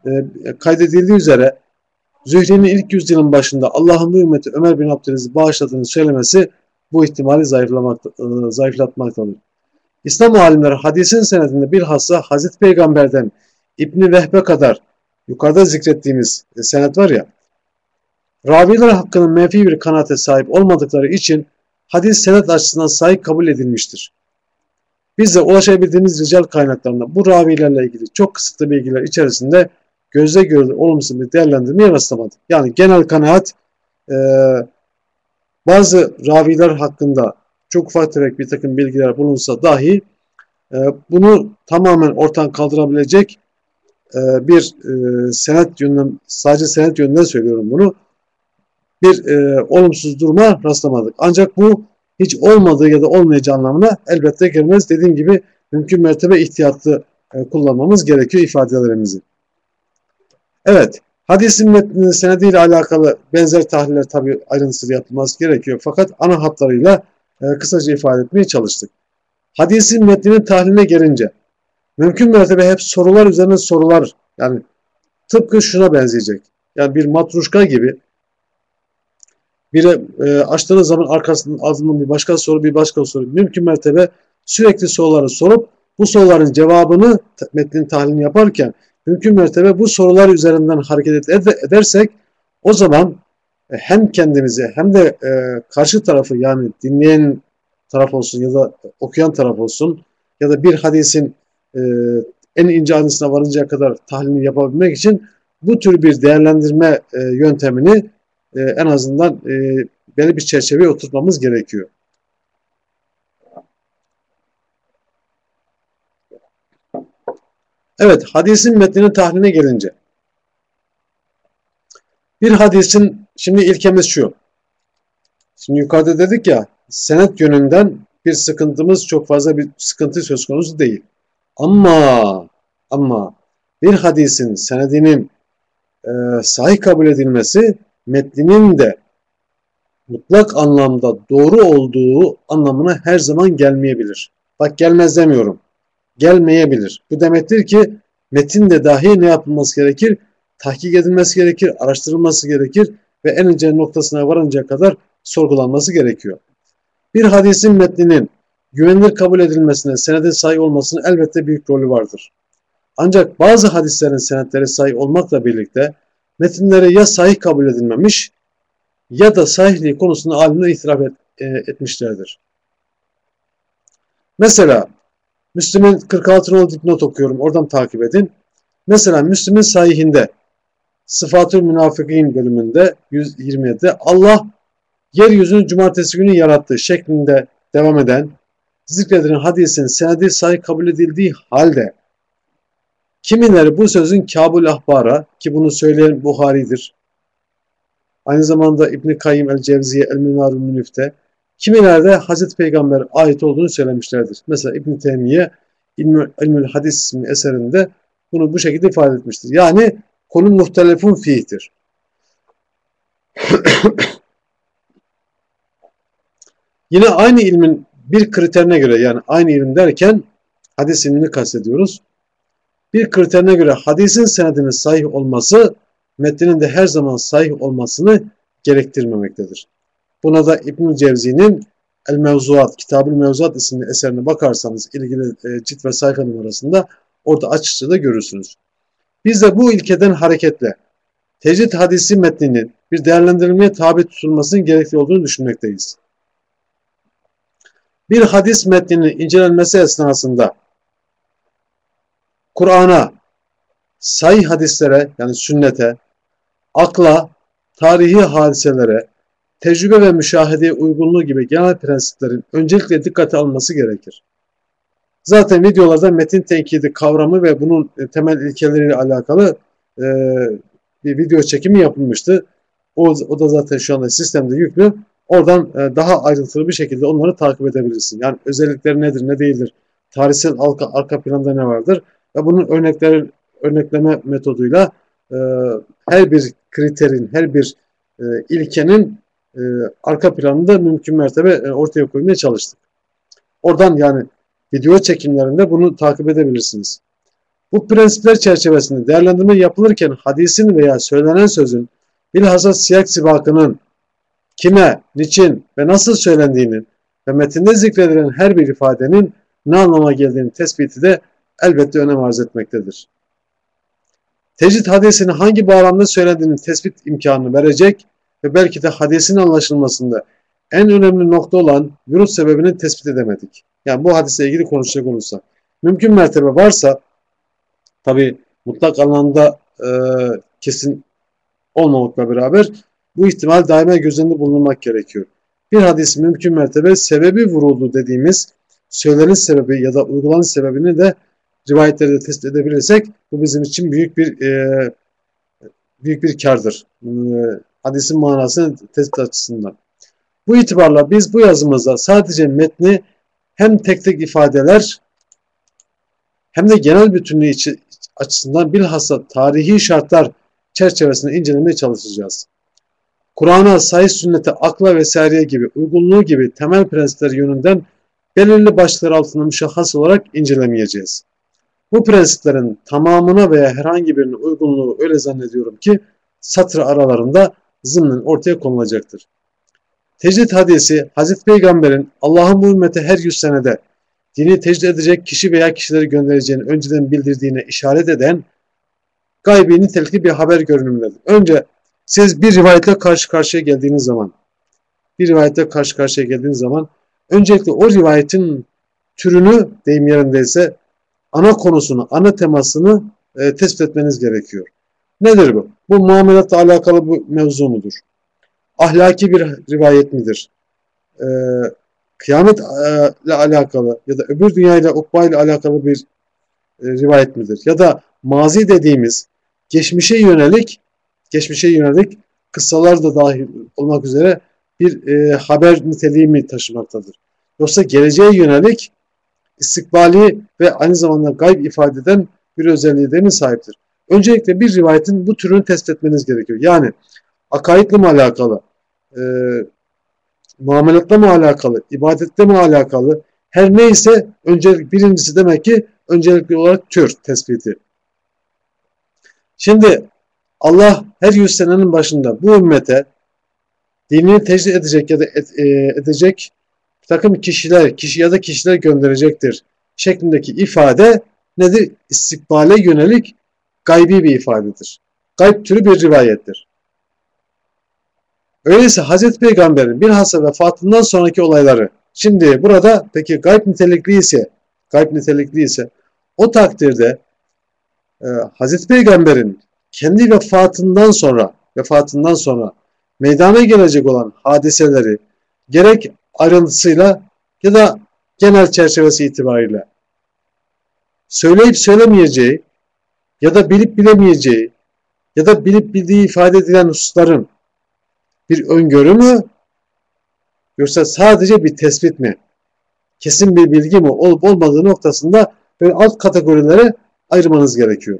e, kaydedildiği üzere Zühri'nin ilk yüzyılın başında Allah'ın bu ümmeti Ömer bin Abdülaziz'i bağışladığını söylemesi bu ihtimali zayıflamakta, e, zayıflatmaktadır. İslam alimleri hadisin senedinde bilhassa Hazreti Peygamber'den İbni Vehbe kadar yukarıda zikrettiğimiz senet var ya, raviler hakkının menfi bir kanaate sahip olmadıkları için hadis senet açısından sahip kabul edilmiştir. Biz de ulaşabildiğimiz rical kaynaklarında bu ravilerle ilgili çok kısıtlı bilgiler içerisinde gözle görülür olumsuz bir değerlendirmeye rastlamadık. Yani genel kanaat e, bazı raviler hakkında çok ufak tefek bir takım bilgiler bulunsa dahi e, bunu tamamen ortadan kaldırabilecek e, bir e, senet yönünden sadece senet yönünden söylüyorum bunu bir e, olumsuz duruma rastlamadık. Ancak bu hiç olmadığı ya da olmayacağı anlamına elbette gelmez. Dediğim gibi mümkün mertebe ihtiyatlı e, kullanmamız gerekiyor ifadelerimizi. Evet, hadisin metninin senediyle alakalı benzer tahliller tabi ayrıntılı yapılması gerekiyor. Fakat ana hatlarıyla e, kısaca ifade etmeye çalıştık. Hadisin metninin tahliline gelince mümkün mertebe hep sorular üzerine sorular yani tıpkı şuna benzeyecek. Yani bir matruşka gibi bir e, açtığınız zaman arkasından ardından bir başka soru bir başka soru mümkün mertebe sürekli soruları sorup bu soruların cevabını metnin tahlilini yaparken mümkün mertebe bu sorular üzerinden hareket edersek o zaman e, hem kendimizi hem de e, karşı tarafı yani dinleyen taraf olsun ya da okuyan taraf olsun ya da bir hadisin e, en ince ayrıntısına varıncaya kadar tahlilini yapabilmek için bu tür bir değerlendirme e, yöntemini e, en azından e, belli bir çerçeveye oturtmamız gerekiyor. Evet, hadisin metninin tahliline gelince. Bir hadisin, şimdi ilkemiz şu. Şimdi yukarıda dedik ya, senet yönünden bir sıkıntımız çok fazla bir sıkıntı söz konusu değil. Ama, ama bir hadisin senedinin e, sahih kabul edilmesi metninin de mutlak anlamda doğru olduğu anlamına her zaman gelmeyebilir. Bak gelmez demiyorum. Gelmeyebilir. Bu demektir ki metin de dahi ne yapılması gerekir? Tahkik edilmesi gerekir, araştırılması gerekir ve en ince noktasına varıncaya kadar sorgulanması gerekiyor. Bir hadisin metninin güvenilir kabul edilmesine, senedin sahih olmasının elbette büyük rolü vardır. Ancak bazı hadislerin senetleri sahih olmakla birlikte metinleri ya sahih kabul edilmemiş ya da sahihliği konusunda alimler itiraf et, e, etmişlerdir. Mesela Müslüm'ün 46 nolu dipnot okuyorum. Oradan takip edin. Mesela Müslüm'ün sahihinde Sıfatül Münafıkîn bölümünde 127'de Allah yeryüzünü cumartesi günü yarattı şeklinde devam eden zikredilen hadisin senedi sahih kabul edildiği halde kimileri bu sözün Kabul Ahbar'a ki bunu söyleyen Buhari'dir. Aynı zamanda İbn Kayyim el-Cevziye el-Minarul Münif'te kimileri de Hazreti Peygamber ait olduğunu söylemişlerdir. Mesela İbn Teymiye İlmül Hadis isimli eserinde bunu bu şekilde ifade etmiştir. Yani konu muhtelefun fiihtir. Yine aynı ilmin bir kriterine göre yani aynı ilim derken hadis ilmini kastediyoruz. Bir kriterine göre hadisin senedinin sahih olması metninin de her zaman sahih olmasını gerektirmemektedir. Buna da İbn Cevzi'nin El Mevzuat, Kitab-ı Mevzuat isimli eserine bakarsanız ilgili e, cilt ve sayfa numarasında orada açıkça da görürsünüz. Biz de bu ilkeden hareketle tecrid hadisi metninin bir değerlendirilmeye tabi tutulmasının gerekli olduğunu düşünmekteyiz. Bir hadis metninin incelenmesi esnasında Kur'an'a, sayı hadislere yani sünnete, akla, tarihi hadiselere, tecrübe ve müşahedeye uygunluğu gibi genel prensiplerin öncelikle dikkate alınması gerekir. Zaten videolarda metin tenkidi kavramı ve bunun e, temel ilkeleriyle alakalı e, bir video çekimi yapılmıştı. O, o da zaten şu anda sistemde yüklü. Oradan e, daha ayrıntılı bir şekilde onları takip edebilirsin. Yani özellikleri nedir, ne değildir, tarihsel arka, arka planda ne vardır ve bunun örnekleri örnekleme metoduyla e, her bir kriterin, her bir e, ilkenin e, arka planında mümkün mertebe e, ortaya koymaya çalıştık. Oradan yani video çekimlerinde bunu takip edebilirsiniz. Bu prensipler çerçevesinde değerlendirme yapılırken hadisin veya söylenen sözün bilhassa siyak sibakının kime, niçin ve nasıl söylendiğini ve metinde zikredilen her bir ifadenin ne anlama geldiğini tespiti de elbette önem arz etmektedir. Tecrid hadisini hangi bağlamda söylediğinin tespit imkanını verecek ve belki de hadisin anlaşılmasında en önemli nokta olan virüs sebebini tespit edemedik. Yani bu hadise ilgili konuşacak olursak. Mümkün mertebe varsa tabi mutlak anlamda e, kesin olmamakla beraber bu ihtimal daima göz önünde bulunmak gerekiyor. Bir hadis mümkün mertebe sebebi vuruldu dediğimiz söyleniş sebebi ya da uygulanış sebebini de rivayetlerde test edebilirsek bu bizim için büyük bir e, büyük bir kardır. E, hadisin manasını tespit açısından. Bu itibarla biz bu yazımızda sadece metni hem tek tek ifadeler hem de genel bütünlüğü açısından bilhassa tarihi şartlar çerçevesinde incelemeye çalışacağız. Kur'an'a, sayı sünnete, akla vesaireye gibi, uygunluğu gibi temel prensipler yönünden belirli başlıklar altında müşahhas olarak incelemeyeceğiz. Bu prensiplerin tamamına veya herhangi birine uygunluğu öyle zannediyorum ki satır aralarında zımnen ortaya konulacaktır. Tecrid hadisi Hazreti Peygamber'in Allah'ın bu ümmete her yüz senede dini tecrid edecek kişi veya kişileri göndereceğini önceden bildirdiğine işaret eden gaybi nitelikli bir haber görünümündedir. Önce siz bir rivayetle karşı karşıya geldiğiniz zaman bir rivayetle karşı karşıya geldiğiniz zaman öncelikle o rivayetin türünü deyim yerindeyse ana konusunu, ana temasını e, tespit etmeniz gerekiyor. Nedir bu? Bu muamelatla alakalı bu mevzu mudur? Ahlaki bir rivayet midir? E, kıyametle alakalı ya da öbür dünyayla, ukbayla alakalı bir e, rivayet midir? Ya da mazi dediğimiz geçmişe yönelik geçmişe yönelik kıssalar da dahil olmak üzere bir e, haber niteliği mi taşımaktadır? Yoksa geleceğe yönelik istikbali ve aynı zamanda gayb ifade eden bir özelliğe de mi sahiptir? Öncelikle bir rivayetin bu türünü test etmeniz gerekiyor. Yani akaidle mi alakalı, e, muamelatla mı alakalı, ibadetle mi alakalı, her neyse öncelik birincisi demek ki öncelikli olarak tür tespiti. Şimdi Allah her yüz senenin başında bu ümmete dinini tecrid edecek ya da et, e, edecek bir takım kişiler, kişi ya da kişiler gönderecektir şeklindeki ifade nedir? İstikbale yönelik gaybi bir ifadedir. Gayb türü bir rivayettir. Öyleyse Hazreti Peygamber'in bilhassa vefatından sonraki olayları şimdi burada peki gayb nitelikli ise gayb nitelikli ise o takdirde e, Hazreti Peygamber'in kendi vefatından sonra vefatından sonra meydana gelecek olan hadiseleri gerek ayrıntısıyla ya da genel çerçevesi itibariyle söyleyip söylemeyeceği ya da bilip bilemeyeceği ya da bilip bildiği ifade edilen hususların bir öngörü mü yoksa sadece bir tespit mi? Kesin bir bilgi mi olup olmadığı noktasında böyle alt kategorilere ayırmanız gerekiyor.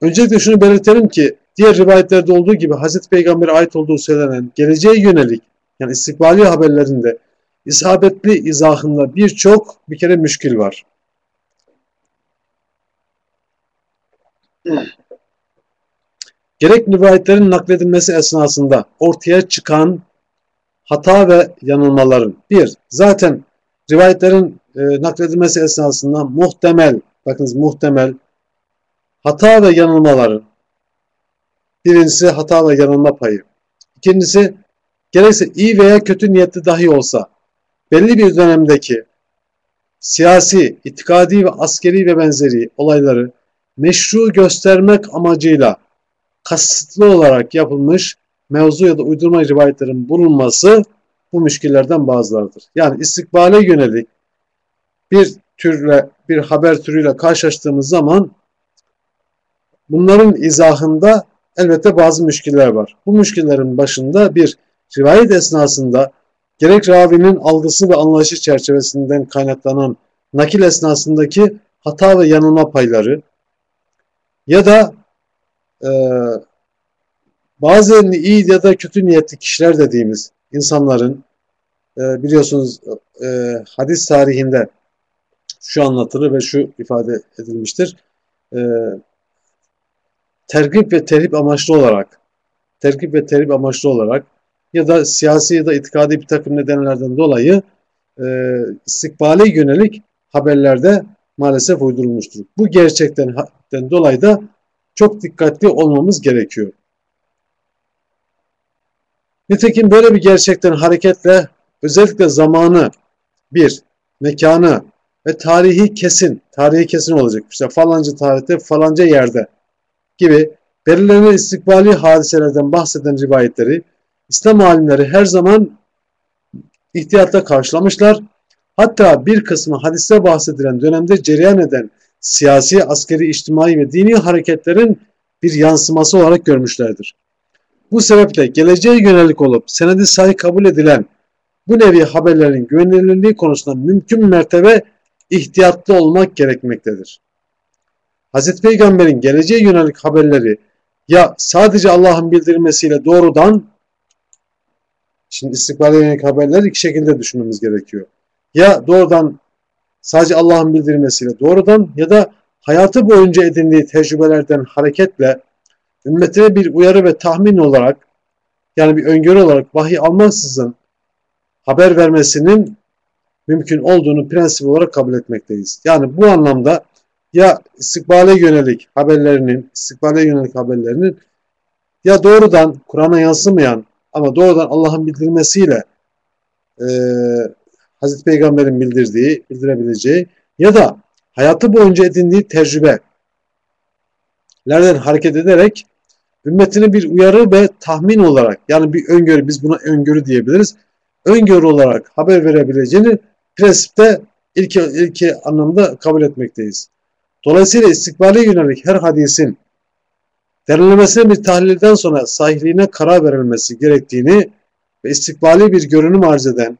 Öncelikle şunu belirtelim ki diğer rivayetlerde olduğu gibi Hazreti Peygamber'e ait olduğu söylenen geleceğe yönelik yani istikbali haberlerinde isabetli izahında birçok bir kere müşkil var. Gerek rivayetlerin nakledilmesi esnasında ortaya çıkan hata ve yanılmaların bir, zaten rivayetlerin e, nakledilmesi esnasında muhtemel, bakınız muhtemel hata ve yanılmaların birincisi hata ve yanılma payı. İkincisi gerekse iyi veya kötü niyetli dahi olsa belli bir dönemdeki siyasi, itikadi ve askeri ve benzeri olayları meşru göstermek amacıyla kasıtlı olarak yapılmış mevzu ya da uydurma rivayetlerin bulunması bu müşkillerden bazılarıdır. Yani istikbale yönelik bir türle bir haber türüyle karşılaştığımız zaman bunların izahında elbette bazı müşkiller var. Bu müşkillerin başında bir rivayet esnasında gerek ravinin algısı ve anlayışı çerçevesinden kaynaklanan nakil esnasındaki hata ve yanılma payları ya da e, bazı iyi ya da kötü niyetli kişiler dediğimiz insanların e, biliyorsunuz e, hadis tarihinde şu anlatılır ve şu ifade edilmiştir. E, tergip ve terhip amaçlı olarak tergip ve terhip amaçlı olarak ya da siyasi ya da itikadi bir takım nedenlerden dolayı e, istikbale yönelik haberlerde maalesef uydurulmuştur. Bu gerçekten dolayı da çok dikkatli olmamız gerekiyor. Nitekim böyle bir gerçekten hareketle özellikle zamanı, bir, mekanı ve tarihi kesin, tarihi kesin olacak. İşte falanca tarihte, falanca yerde gibi belirlenen istikbali hadiselerden bahseden rivayetleri İslam alimleri her zaman ihtiyatla karşılamışlar. Hatta bir kısmı hadiste bahsedilen dönemde cereyan eden siyasi, askeri, içtimai ve dini hareketlerin bir yansıması olarak görmüşlerdir. Bu sebeple geleceğe yönelik olup senedi sahih kabul edilen bu nevi haberlerin güvenilirliği konusunda mümkün mertebe ihtiyatlı olmak gerekmektedir. Hz. Peygamber'in geleceğe yönelik haberleri ya sadece Allah'ın bildirilmesiyle doğrudan şimdi istikbale yönelik haberleri iki şekilde düşünmemiz gerekiyor. Ya doğrudan sadece Allah'ın bildirmesiyle doğrudan ya da hayatı boyunca edindiği tecrübelerden hareketle ümmetine bir uyarı ve tahmin olarak yani bir öngörü olarak vahiy almaksızın haber vermesinin mümkün olduğunu prensip olarak kabul etmekteyiz. Yani bu anlamda ya istikbale yönelik haberlerinin, istikbale yönelik haberlerinin ya doğrudan Kur'an'a yansımayan ama doğrudan Allah'ın bildirmesiyle e, Hazreti Peygamber'in bildirdiği, bildirebileceği ya da hayatı boyunca edindiği tecrübelerden hareket ederek ümmetine bir uyarı ve tahmin olarak yani bir öngörü biz buna öngörü diyebiliriz. Öngörü olarak haber verebileceğini prensipte ilk, ilk anlamda kabul etmekteyiz. Dolayısıyla istikbale yönelik her hadisin derinlemesine bir tahlilden sonra sahihliğine karar verilmesi gerektiğini ve istikbali bir görünüm arz eden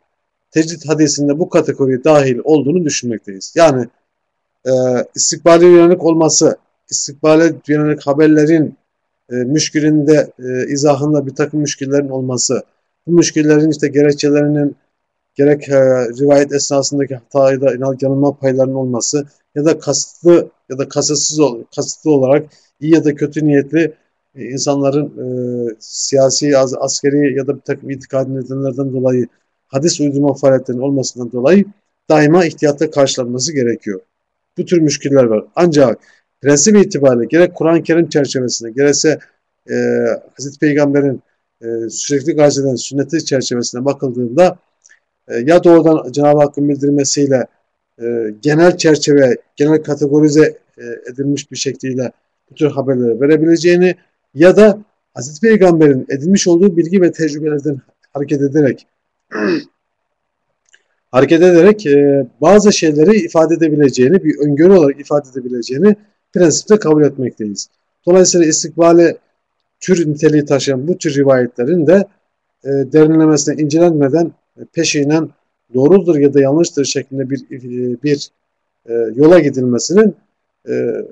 tecrit hadisinde bu kategoriye dahil olduğunu düşünmekteyiz. Yani e, istikbale yönelik olması, istikbale yönelik haberlerin e, müşkülünde, e, izahında bir takım müşkillerin olması, bu müşkillerin işte gerekçelerinin gerek e, rivayet esnasındaki hatayla yanılma paylarının olması ya da kasıtlı ya da kasıtsız kasıtlı olarak iyi ya da kötü niyetli e, insanların e, siyasi, askeri ya da bir takım itikadi nedenlerden dolayı hadis uydurma faaliyetlerinin olmasından dolayı daima ihtiyatta karşılanması gerekiyor. Bu tür müşkiller var. Ancak prensip itibariyle gerek Kur'an-ı Kerim çerçevesinde gerekse e, Hazreti Peygamber'in e, sürekli gaz eden sünneti çerçevesine bakıldığında e, ya doğrudan Cenab-ı Hakk'ın bildirmesiyle e, genel çerçeve, genel kategorize e, edilmiş bir şekliyle bu tür haberleri verebileceğini ya da Hazreti Peygamber'in edinmiş olduğu bilgi ve tecrübelerden hareket ederek hareket ederek e, bazı şeyleri ifade edebileceğini, bir öngörü olarak ifade edebileceğini prensipte kabul etmekteyiz. Dolayısıyla istikbale tür niteliği taşıyan bu tür rivayetlerin de e, derinlemesine incelenmeden e, peşinen doğrudur ya da yanlıştır şeklinde bir e, bir e, yola gidilmesinin e,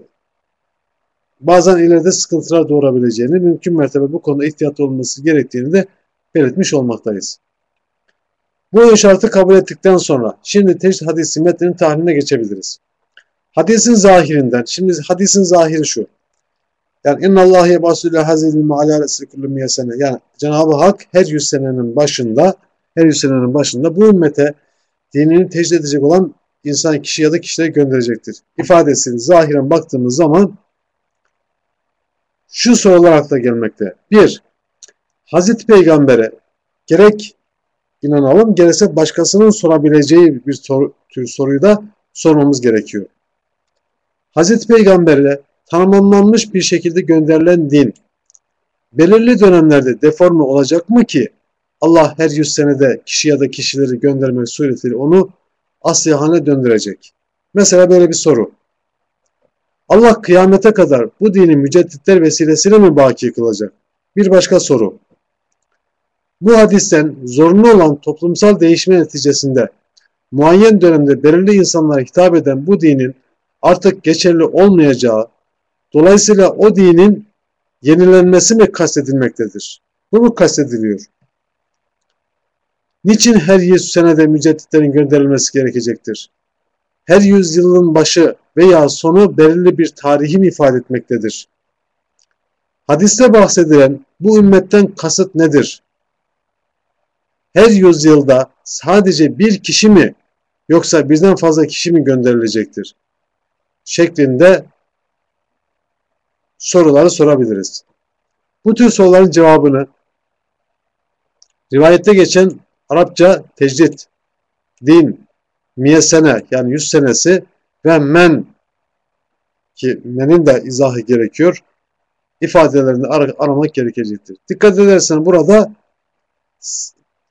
bazen ileride sıkıntılar doğurabileceğini, mümkün mertebe bu konuda ihtiyatlı olması gerektiğini de belirtmiş olmaktayız. Bu şartı kabul ettikten sonra şimdi tecrid hadisi metninin tahminine geçebiliriz. Hadisin zahirinden, şimdi hadisin zahiri şu. Yani inna Allah yebasu ila hazil ma'ala kullu sene. Yani Cenab-ı Hak her yüz senenin başında, her yüz senenin başında bu ümmete dinini tecrid edecek olan insan kişi ya da kişileri gönderecektir. İfadesini zahiren baktığımız zaman şu sorular akla gelmekte. Bir, Hazreti Peygamber'e gerek inanalım gerekse başkasının sorabileceği bir soru, tür soruyu da sormamız gerekiyor. Hazreti Peygamber'e tanımlanmış bir şekilde gönderilen din belirli dönemlerde deforme olacak mı ki Allah her yüz senede kişi ya da kişileri göndermek suretiyle onu asli haline döndürecek? Mesela böyle bir soru. Allah kıyamete kadar bu dini mücedditler vesilesiyle mi baki kılacak? Bir başka soru. Bu hadisten zorunlu olan toplumsal değişme neticesinde muayyen dönemde belirli insanlara hitap eden bu dinin artık geçerli olmayacağı, dolayısıyla o dinin yenilenmesi mi kastedilmektedir? Bu mu kastediliyor? Niçin her yüz senede mücedditlerin gönderilmesi gerekecektir? Her yüzyılın başı veya sonu belirli bir tarihi mi ifade etmektedir? Hadiste bahsedilen bu ümmetten kasıt nedir? Her yüzyılda sadece bir kişi mi yoksa birden fazla kişi mi gönderilecektir? Şeklinde soruları sorabiliriz. Bu tür soruların cevabını rivayette geçen Arapça tecrit, din, miyesene yani yüz senesi ve men ki menin de izahı gerekiyor ifadelerini ar aramak gerekecektir. Dikkat edersen burada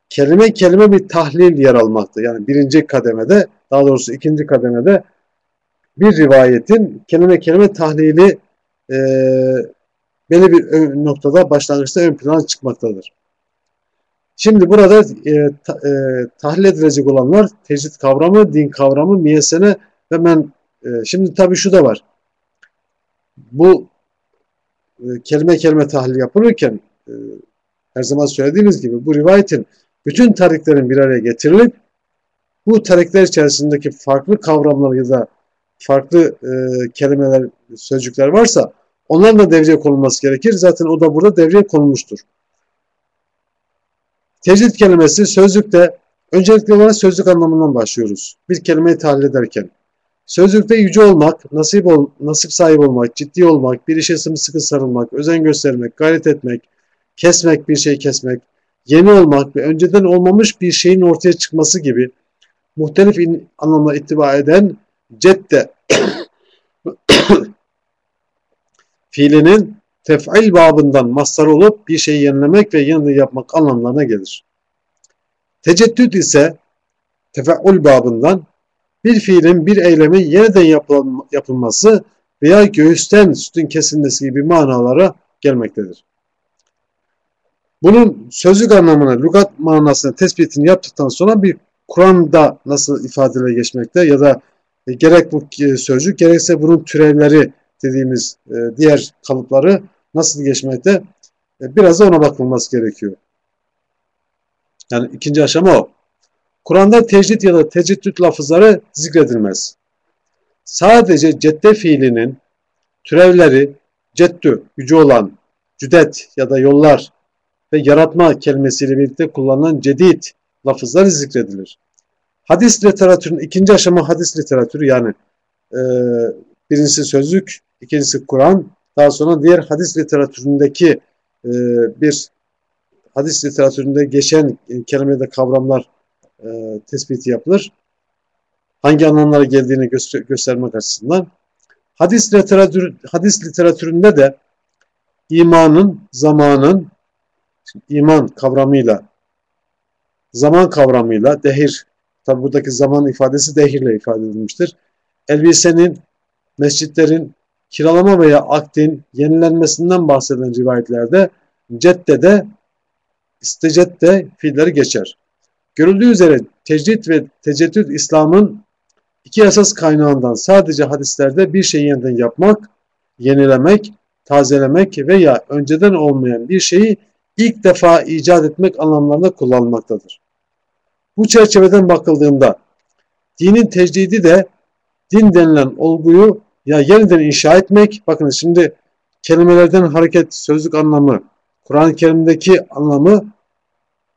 kelime kelime bir tahlil yer almakta. Yani birinci kademede daha doğrusu ikinci kademede bir rivayetin kelime kelime tahlili e, belli bir noktada başlangıçta ön plana çıkmaktadır. Şimdi burada e, ta, e, tahlil edilecek olanlar tecrit kavramı, din kavramı, miyesene ve ben e, şimdi tabii şu da var. Bu e, kelime kelime tahlil yapılırken e, her zaman söylediğimiz gibi bu rivayetin bütün tariklerin bir araya getirilip bu tarikler içerisindeki farklı kavramlar ya da farklı e, kelimeler, sözcükler varsa onların da devreye konulması gerekir. Zaten o da burada devreye konulmuştur. Tecrit kelimesi sözlükte öncelikli olarak sözlük anlamından başlıyoruz. Bir kelimeyi tahlil ederken. Sözlükte yüce olmak, nasip, ol, nasip sahibi olmak, ciddi olmak, bir işe sıkı sarılmak, özen göstermek, gayret etmek, kesmek, bir şey kesmek, yeni olmak ve önceden olmamış bir şeyin ortaya çıkması gibi muhtelif anlamda ittiba eden cedde fiilinin tef'il babından mastar olup bir şeyi yenilemek ve yeniden yapmak anlamlarına gelir. Teceddüd ise tefeul babından bir fiilin bir eylemin yeniden yapılması veya göğüsten sütün kesilmesi gibi manalara gelmektedir. Bunun sözlük anlamına, lügat manasına tespitini yaptıktan sonra bir Kur'an'da nasıl ifadele geçmekte ya da e, gerek bu e, sözcük gerekse bunun türevleri dediğimiz e, diğer kalıpları nasıl geçmekte biraz da ona bakılması gerekiyor. Yani ikinci aşama o. Kur'an'da tecrit ya da teceddüt lafızları zikredilmez. Sadece cedde fiilinin türevleri ceddü, gücü olan, cüdet ya da yollar ve yaratma kelimesiyle birlikte kullanılan cedid lafızlar zikredilir. Hadis literatürünün ikinci aşama hadis literatürü yani e, birincisi sözlük, ikincisi Kur'an, daha sonra diğer hadis literatüründeki e, bir hadis literatüründe geçen kelimede kavramlar e, tespiti yapılır. Hangi anlamlara geldiğini göster göstermek açısından. Hadis, literatür, hadis literatüründe de imanın, zamanın, iman kavramıyla, zaman kavramıyla, dehir, tabi buradaki zaman ifadesi dehirle ifade edilmiştir. Elbisenin, mescitlerin kiralama veya akdin yenilenmesinden bahseden rivayetlerde ceddede, istecette fiilleri geçer. Görüldüğü üzere tecrit ve teceddüd İslam'ın iki esas kaynağından sadece hadislerde bir şeyi yeniden yapmak, yenilemek, tazelemek veya önceden olmayan bir şeyi ilk defa icat etmek anlamlarında kullanılmaktadır. Bu çerçeveden bakıldığında dinin tecdidi de din denilen olguyu ya yeniden inşa etmek, bakın şimdi kelimelerden hareket sözlük anlamı, Kur'an-ı Kerim'deki anlamı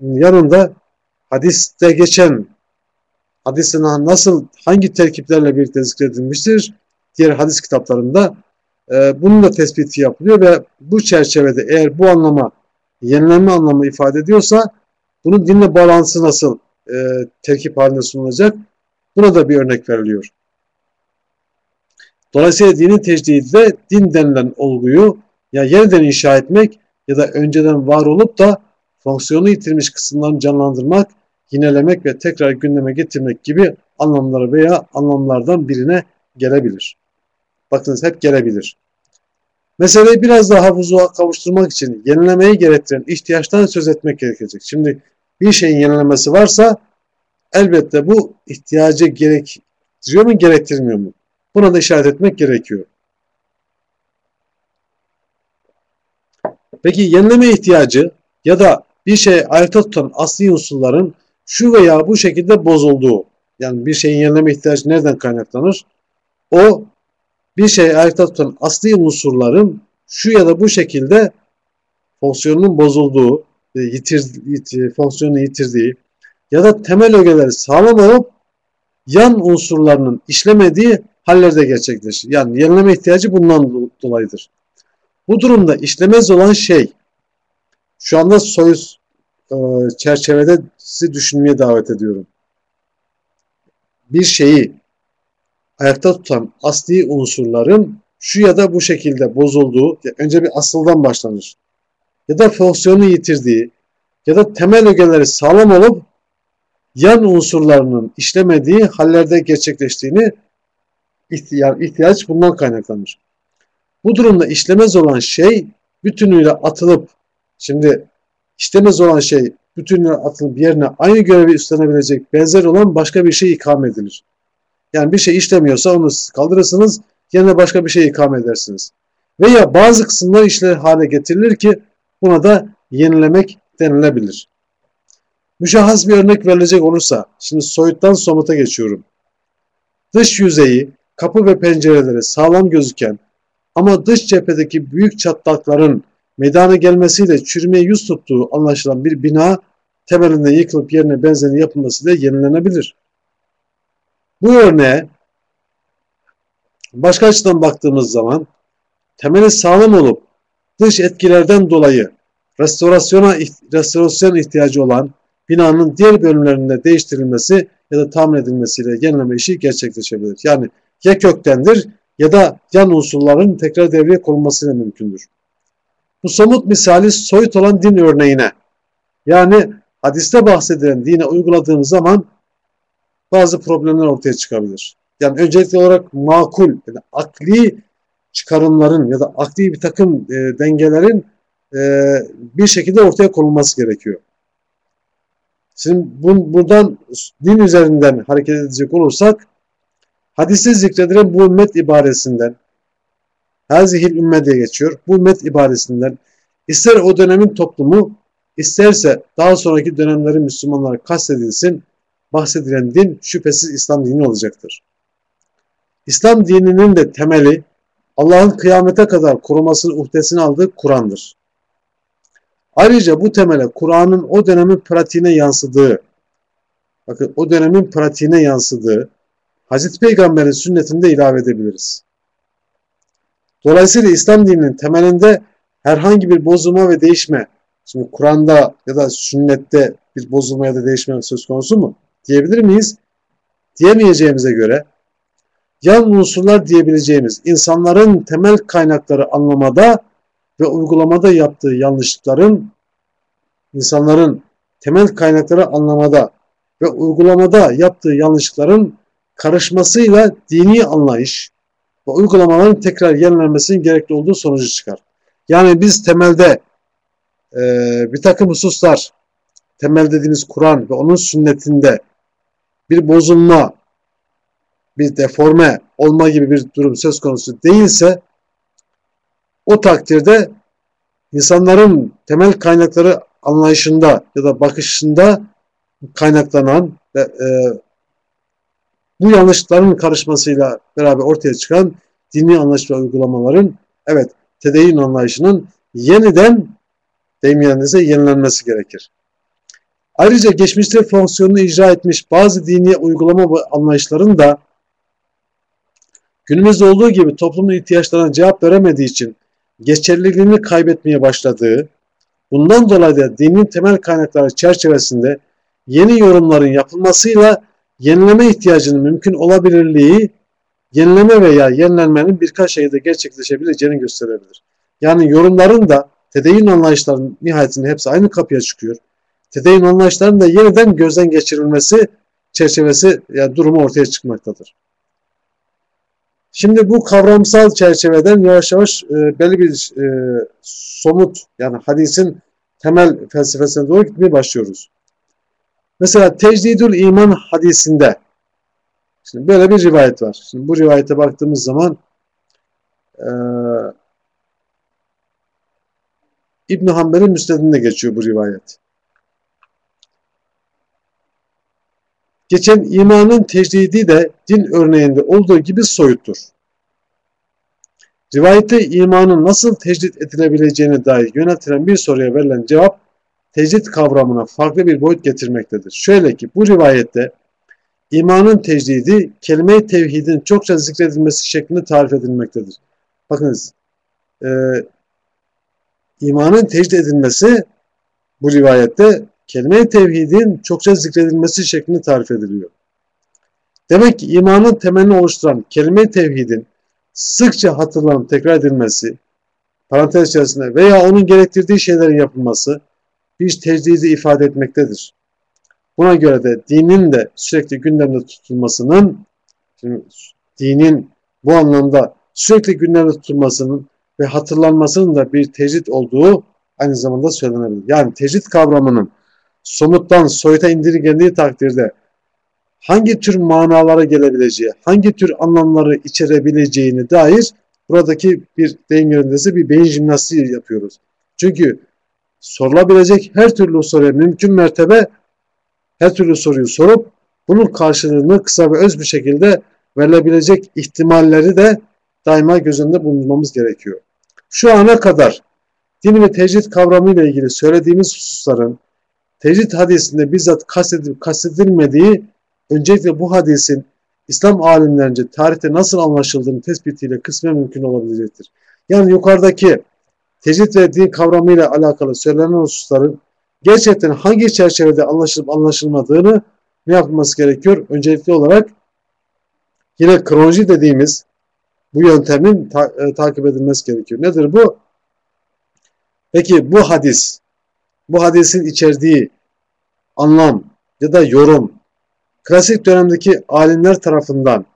yanında hadiste geçen hadisin nasıl hangi terkiplerle birlikte zikredilmiştir diğer hadis kitaplarında e, bunun da tespiti yapılıyor ve bu çerçevede eğer bu anlama yenilenme anlamı ifade ediyorsa bunun dinle bağlantısı nasıl e, terkip halinde sunulacak buna da bir örnek veriliyor. Dolayısıyla dinin tecdidi de din denilen olguyu ya yeniden inşa etmek ya da önceden var olup da fonksiyonu yitirmiş kısımlarını canlandırmak, yinelemek ve tekrar gündeme getirmek gibi anlamları veya anlamlardan birine gelebilir. Bakınız hep gelebilir. Meseleyi biraz daha vuzuğa kavuşturmak için yenilemeyi gerektiren ihtiyaçtan söz etmek gerekecek. Şimdi bir şeyin yenilemesi varsa elbette bu ihtiyacı gerektiriyor mu gerektirmiyor mu? Buna da işaret etmek gerekiyor. Peki yenileme ihtiyacı ya da bir şey ayakta tutan asli unsurların şu veya bu şekilde bozulduğu, yani bir şeyin yenileme ihtiyacı nereden kaynaklanır? O bir şey ayakta tutan asli unsurların şu ya da bu şekilde fonksiyonunun bozulduğu, e, yitir, yitir, fonksiyonu yitirdiği ya da temel ögeleri sağlam yan unsurlarının işlemediği hallerde gerçekleşir. Yani yenileme ihtiyacı bundan dolayıdır. Bu durumda işlemez olan şey şu anda soyuz e, çerçevede sizi düşünmeye davet ediyorum. Bir şeyi ayakta tutan asli unsurların şu ya da bu şekilde bozulduğu, önce bir asıldan başlanır. Ya da fonksiyonu yitirdiği ya da temel ögeleri sağlam olup yan unsurlarının işlemediği hallerde gerçekleştiğini yani ihtiyaç bundan kaynaklanır. Bu durumda işlemez olan şey bütünüyle atılıp şimdi işlemez olan şey bütünüyle atılıp yerine aynı görevi üstlenebilecek benzer olan başka bir şey ikame edilir. Yani bir şey işlemiyorsa onu kaldırırsınız yerine başka bir şey ikame edersiniz. Veya bazı kısımlar işler hale getirilir ki buna da yenilemek denilebilir. Müşahhas bir örnek verilecek olursa, şimdi soyuttan somuta geçiyorum. Dış yüzeyi kapı ve pencereleri sağlam gözüken ama dış cephedeki büyük çatlakların meydana gelmesiyle çürümeye yüz tuttuğu anlaşılan bir bina temelinden yıkılıp yerine benzerini yapılmasıyla yenilenebilir. Bu örneğe başka açıdan baktığımız zaman temeli sağlam olup dış etkilerden dolayı restorasyona restorasyon ihtiyacı olan binanın diğer bölümlerinde değiştirilmesi ya da tamir edilmesiyle yenileme işi gerçekleşebilir. Yani ya köktendir ya da yan unsurların tekrar devreye konulmasıyla mümkündür. Bu somut misali soyut olan din örneğine yani hadiste bahsedilen dine uyguladığınız zaman bazı problemler ortaya çıkabilir. Yani öncelikli olarak makul, yani akli çıkarımların ya da akli bir takım e, dengelerin e, bir şekilde ortaya konulması gerekiyor. Şimdi bu, buradan din üzerinden hareket edecek olursak Hadiste zikredilen bu ümmet ibaresinden Hazihil ümme diye geçiyor. Bu ümmet ibaresinden ister o dönemin toplumu isterse daha sonraki dönemlerin Müslümanları kastedilsin bahsedilen din şüphesiz İslam dini olacaktır. İslam dininin de temeli Allah'ın kıyamete kadar korumasını uhdesine aldığı Kur'an'dır. Ayrıca bu temele Kur'an'ın o dönemin pratiğine yansıdığı, bakın o dönemin pratiğine yansıdığı Hazreti Peygamber'in sünnetinde ilave edebiliriz. Dolayısıyla İslam dininin temelinde herhangi bir bozulma ve değişme, şimdi Kur'an'da ya da sünnette bir bozulma ya da değişme söz konusu mu? Diyebilir miyiz? Diyemeyeceğimize göre yan unsurlar diyebileceğimiz insanların temel kaynakları anlamada ve uygulamada yaptığı yanlışlıkların insanların temel kaynakları anlamada ve uygulamada yaptığı yanlışlıkların karışmasıyla dini anlayış ve uygulamaların tekrar yenilenmesinin gerekli olduğu sonucu çıkar. Yani biz temelde e, bir takım hususlar temel dediğimiz Kur'an ve onun sünnetinde bir bozulma, bir deforme olma gibi bir durum söz konusu değilse o takdirde insanların temel kaynakları anlayışında ya da bakışında kaynaklanan ve e, bu yanlışlıkların karışmasıyla beraber ortaya çıkan dini anlayış ve uygulamaların evet tedeyin anlayışının yeniden deyim yerindeyse yenilenmesi gerekir. Ayrıca geçmişte fonksiyonunu icra etmiş bazı dini uygulama anlayışların da günümüzde olduğu gibi toplumun ihtiyaçlarına cevap veremediği için geçerliliğini kaybetmeye başladığı, bundan dolayı da dinin temel kaynakları çerçevesinde yeni yorumların yapılmasıyla yenileme ihtiyacının mümkün olabilirliği, yenileme veya yenilenmenin birkaç şeyde gerçekleşebileceğini gösterebilir. Yani yorumların da tedeyin anlayışlarının nihayetinde hepsi aynı kapıya çıkıyor. Tedeyin anlayışlarının da yeniden gözden geçirilmesi çerçevesi yani durumu ortaya çıkmaktadır. Şimdi bu kavramsal çerçeveden yavaş yavaş e, belli bir e, somut yani hadisin temel felsefesine doğru gitmeye başlıyoruz. Mesela Tecdidül İman hadisinde şimdi böyle bir rivayet var. Şimdi bu rivayete baktığımız zaman e, İbn Hanbel'in müstedinde geçiyor bu rivayet. Geçen imanın tecdidi de din örneğinde olduğu gibi soyuttur. Rivayette imanın nasıl tecdit edilebileceğine dair yöneltilen bir soruya verilen cevap tecdit kavramına farklı bir boyut getirmektedir. Şöyle ki bu rivayette imanın tecdidi kelime-i tevhidin çokça zikredilmesi şeklinde tarif edilmektedir. Bakınız e, imanın tecdit edilmesi bu rivayette kelime-i tevhidin çokça zikredilmesi şeklinde tarif ediliyor. Demek ki imanın temelini oluşturan kelime-i tevhidin sıkça hatırlanıp tekrar edilmesi, parantez içerisinde veya onun gerektirdiği şeylerin yapılması bir tecdidi ifade etmektedir. Buna göre de dinin de sürekli gündemde tutulmasının, dinin bu anlamda sürekli gündemde tutulmasının ve hatırlanmasının da bir tecrit olduğu aynı zamanda söylenebilir. Yani tecrit kavramının somuttan soyuta indirgendiği takdirde hangi tür manalara gelebileceği, hangi tür anlamları içerebileceğini dair buradaki bir deyim yerindeyse bir beyin jimnastiği yapıyoruz. Çünkü sorulabilecek her türlü soruya mümkün mertebe her türlü soruyu sorup bunun karşılığını kısa ve öz bir şekilde verilebilecek ihtimalleri de daima göz önünde bulundurmamız gerekiyor. Şu ana kadar din ve tecrit kavramı ile ilgili söylediğimiz hususların tecrit hadisinde bizzat kastedilip kastedilmediği öncelikle bu hadisin İslam alimlerince tarihte nasıl anlaşıldığını tespitiyle kısmen mümkün olabilecektir. Yani yukarıdaki tecrit ve din kavramıyla alakalı söylenen hususların gerçekten hangi çerçevede anlaşılıp anlaşılmadığını ne yapılması gerekiyor? Öncelikli olarak yine kronoloji dediğimiz bu yöntemin ta e, takip edilmesi gerekiyor. Nedir bu? Peki bu hadis, bu hadisin içerdiği anlam ya da yorum klasik dönemdeki alimler tarafından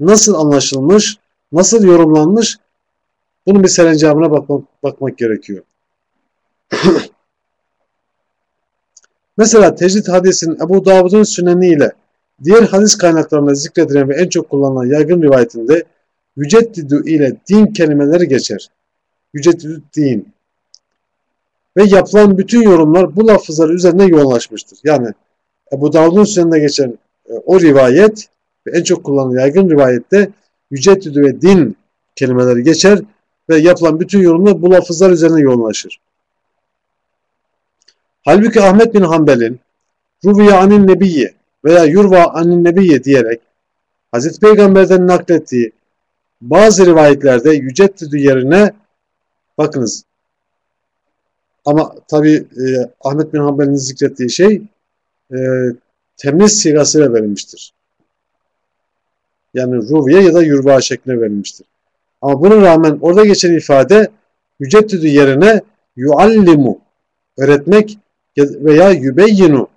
nasıl anlaşılmış, nasıl yorumlanmış bunun bir serencamına bakmak, bakmak gerekiyor. Mesela tecrid hadisinin Ebu Davud'un süneni ile diğer hadis kaynaklarında zikredilen ve en çok kullanılan yaygın rivayetinde yüceddidu ile din kelimeleri geçer. Yüceddidu din. Ve yapılan bütün yorumlar bu lafızlar üzerine yoğunlaşmıştır. Yani Ebu Davud'un süneninde geçen e, o rivayet ve en çok kullanılan yaygın rivayette yüceddüdü ve din kelimeleri geçer ve yapılan bütün yorumlar bu lafızlar üzerine yoğunlaşır. Halbuki Ahmet bin Hanbel'in Ruviye anin nebiyye veya Yurva anin nebiyye diyerek Hazreti Peygamber'den naklettiği bazı rivayetlerde yücettüdü yerine bakınız ama tabi e, Ahmet bin Hanbel'in zikrettiği şey e, temniz sigasıyla verilmiştir. Yani ruviye ya da yurva şeklinde verilmiştir. Ama buna rağmen orada geçen ifade yücettüdü yerine yuallimu öğretmek veya yübeyyinu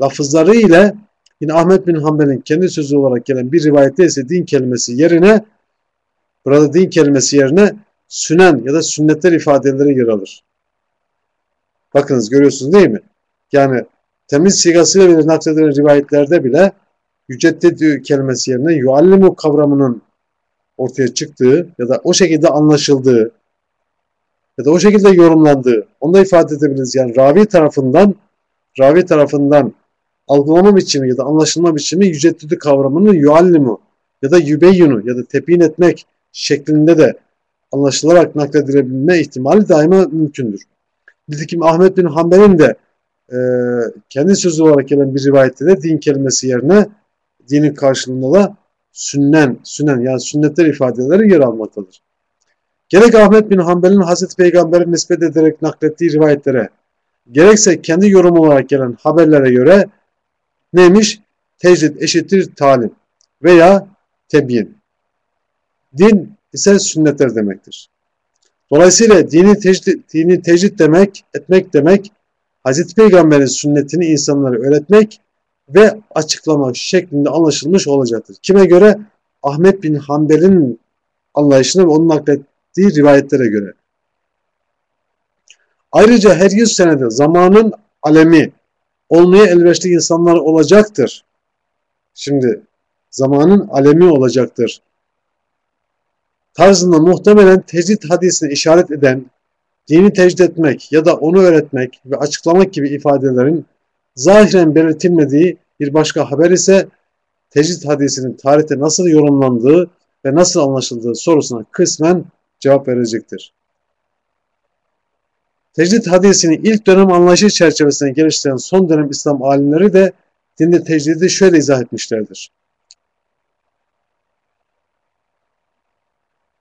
lafızları ile yine Ahmet bin Hanbel'in kendi sözü olarak gelen bir rivayette ise din kelimesi yerine burada din kelimesi yerine sünen ya da sünnetler ifadeleri yer alır. Bakınız görüyorsunuz değil mi? Yani temiz sigasıyla bile nakledilen rivayetlerde bile yüceddedü kelimesi yerine yuallimu kavramının ortaya çıktığı ya da o şekilde anlaşıldığı ya da o şekilde yorumlandığı onu da ifade edebiliriz. Yani ravi tarafından ravi tarafından algılama biçimi ya da anlaşılma biçimi yüceddüdü kavramının yuallimu ya da yübeyyunu ya da tepin etmek şeklinde de anlaşılarak nakledilebilme ihtimali daima mümkündür. Nitekim Ahmet bin Hanbel'in de e, kendi sözü olarak gelen bir rivayette de din kelimesi yerine dinin karşılığında da sünnen, sünnen yani sünnetler ifadeleri yer almaktadır. Gerek Ahmet bin Hanbel'in Hazreti Peygamber'e nispet ederek naklettiği rivayetlere, gerekse kendi yorum olarak gelen haberlere göre neymiş? Tecrid eşittir talim veya tebyin. Din ise sünnetler demektir. Dolayısıyla dini tecrid, dini tecrid demek, etmek demek, Hazreti Peygamber'in sünnetini insanlara öğretmek ve açıklamak şeklinde anlaşılmış olacaktır. Kime göre? Ahmet bin Hanbel'in anlayışına ve onun naklettiği rivayetlere göre. Ayrıca her yüz senede zamanın alemi olmaya elverişli insanlar olacaktır. Şimdi zamanın alemi olacaktır. Tarzında muhtemelen tecrid hadisine işaret eden dini tecrid etmek ya da onu öğretmek ve açıklamak gibi ifadelerin zahiren belirtilmediği bir başka haber ise tecrid hadisinin tarihte nasıl yorumlandığı ve nasıl anlaşıldığı sorusuna kısmen cevap verecektir. Tecrid hadisini ilk dönem anlayışı çerçevesinde geliştiren son dönem İslam alimleri de dinde tecridi şöyle izah etmişlerdir.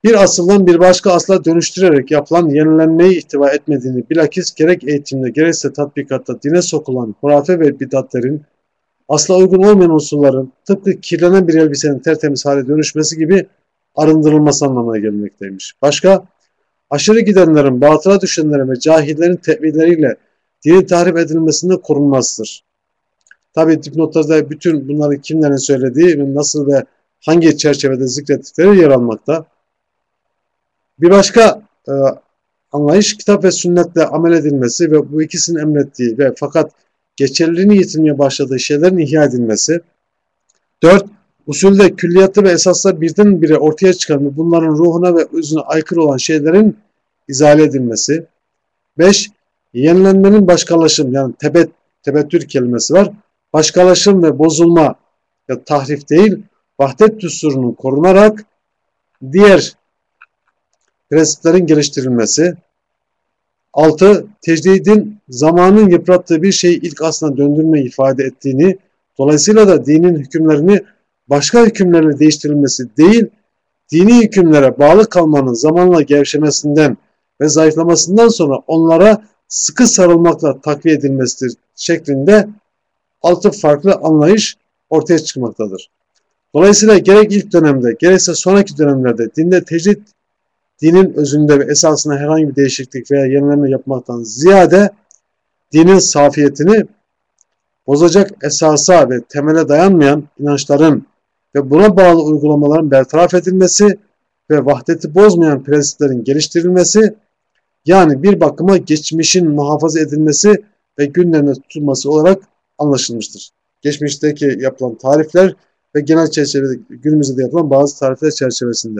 Bir asıldan bir başka asla dönüştürerek yapılan yenilenmeyi ihtiva etmediğini bilakis gerek eğitimde gerekse tatbikatta dine sokulan hurafe ve bidatlerin asla uygun olmayan unsurların tıpkı kirlenen bir elbisenin tertemiz hale dönüşmesi gibi arındırılması anlamına gelmekteymiş. Başka, aşırı gidenlerin, batıra düşenlerin ve cahillerin tevilleriyle dinin tahrip edilmesinde korunmazdır. Tabi dipnotlarda bütün bunları kimlerin söylediği ve nasıl ve hangi çerçevede zikrettikleri yer almakta. Bir başka e, anlayış kitap ve sünnetle amel edilmesi ve bu ikisinin emrettiği ve fakat geçerliliğini yitirmeye başladığı şeylerin ihya edilmesi. 4. Usulde külliyatı ve esaslar birdenbire ortaya çıkan ve bunların ruhuna ve özüne aykırı olan şeylerin izale edilmesi. 5. Yenilenmenin başkalaşım yani tebet, tebettür kelimesi var. Başkalaşım ve bozulma ya tahrif değil, vahdet düsturunun korunarak diğer prensiplerin geliştirilmesi. 6. Tecdidin zamanın yıprattığı bir şeyi ilk aslına döndürme ifade ettiğini, dolayısıyla da dinin hükümlerini başka hükümlerle değiştirilmesi değil, dini hükümlere bağlı kalmanın zamanla gevşemesinden ve zayıflamasından sonra onlara sıkı sarılmakla takviye edilmesidir şeklinde altı farklı anlayış ortaya çıkmaktadır. Dolayısıyla gerek ilk dönemde gerekse sonraki dönemlerde dinde tecrid dinin özünde ve esasına herhangi bir değişiklik veya yenileme yapmaktan ziyade dinin safiyetini bozacak esasa ve temele dayanmayan inançların ve buna bağlı uygulamaların bertaraf edilmesi ve vahdeti bozmayan prensiplerin geliştirilmesi yani bir bakıma geçmişin muhafaza edilmesi ve günlerine tutulması olarak anlaşılmıştır. Geçmişteki yapılan tarifler ve genel çerçevede günümüzde de yapılan bazı tarifler çerçevesinde.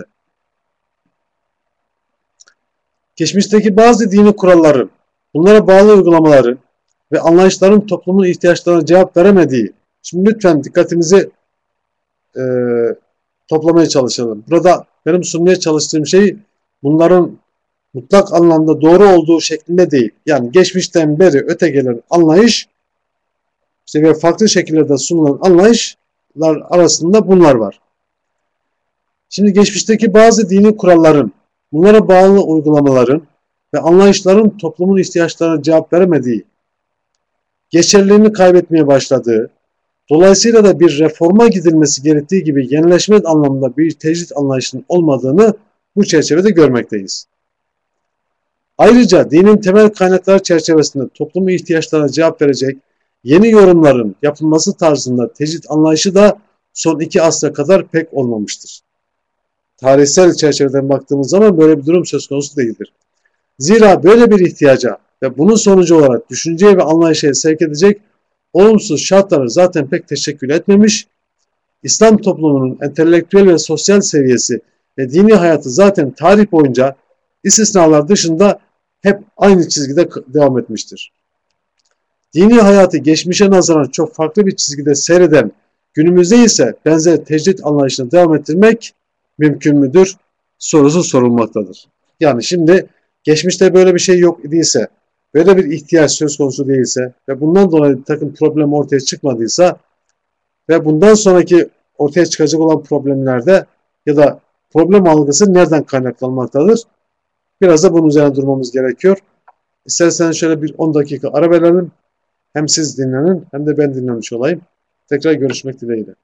Geçmişteki bazı dini kuralların, bunlara bağlı uygulamaların ve anlayışların toplumun ihtiyaçlarına cevap veremediği, şimdi lütfen dikkatimizi e, toplamaya çalışalım. Burada benim sunmaya çalıştığım şey bunların mutlak anlamda doğru olduğu şeklinde değil. Yani geçmişten beri öte gelen anlayış işte ve farklı şekillerde sunulan anlayışlar arasında bunlar var. Şimdi geçmişteki bazı dini kuralların, bunlara bağlı uygulamaların ve anlayışların toplumun ihtiyaçlarına cevap veremediği, geçerliliğini kaybetmeye başladığı, dolayısıyla da bir reforma gidilmesi gerektiği gibi yenileşme anlamında bir tecrit anlayışının olmadığını bu çerçevede görmekteyiz. Ayrıca dinin temel kaynakları çerçevesinde toplumun ihtiyaçlarına cevap verecek yeni yorumların yapılması tarzında tecrit anlayışı da son iki asra kadar pek olmamıştır. Tarihsel çerçeveden baktığımız zaman böyle bir durum söz konusu değildir. Zira böyle bir ihtiyaca ve bunun sonucu olarak düşünceye ve anlayışa sevk edecek olumsuz şartları zaten pek teşekkül etmemiş, İslam toplumunun entelektüel ve sosyal seviyesi ve dini hayatı zaten tarih boyunca istisnalar dışında hep aynı çizgide devam etmiştir. Dini hayatı geçmişe nazaran çok farklı bir çizgide seyreden günümüzde ise benzer tecrit anlayışını devam ettirmek mümkün müdür sorusu sorulmaktadır. Yani şimdi geçmişte böyle bir şey yok idiyse, böyle bir ihtiyaç söz konusu değilse ve bundan dolayı bir takım problem ortaya çıkmadıysa ve bundan sonraki ortaya çıkacak olan problemlerde ya da problem algısı nereden kaynaklanmaktadır? Biraz da bunun üzerine durmamız gerekiyor. İsterseniz şöyle bir 10 dakika ara verelim. Hem siz dinlenin hem de ben dinlemiş olayım. Tekrar görüşmek dileğiyle.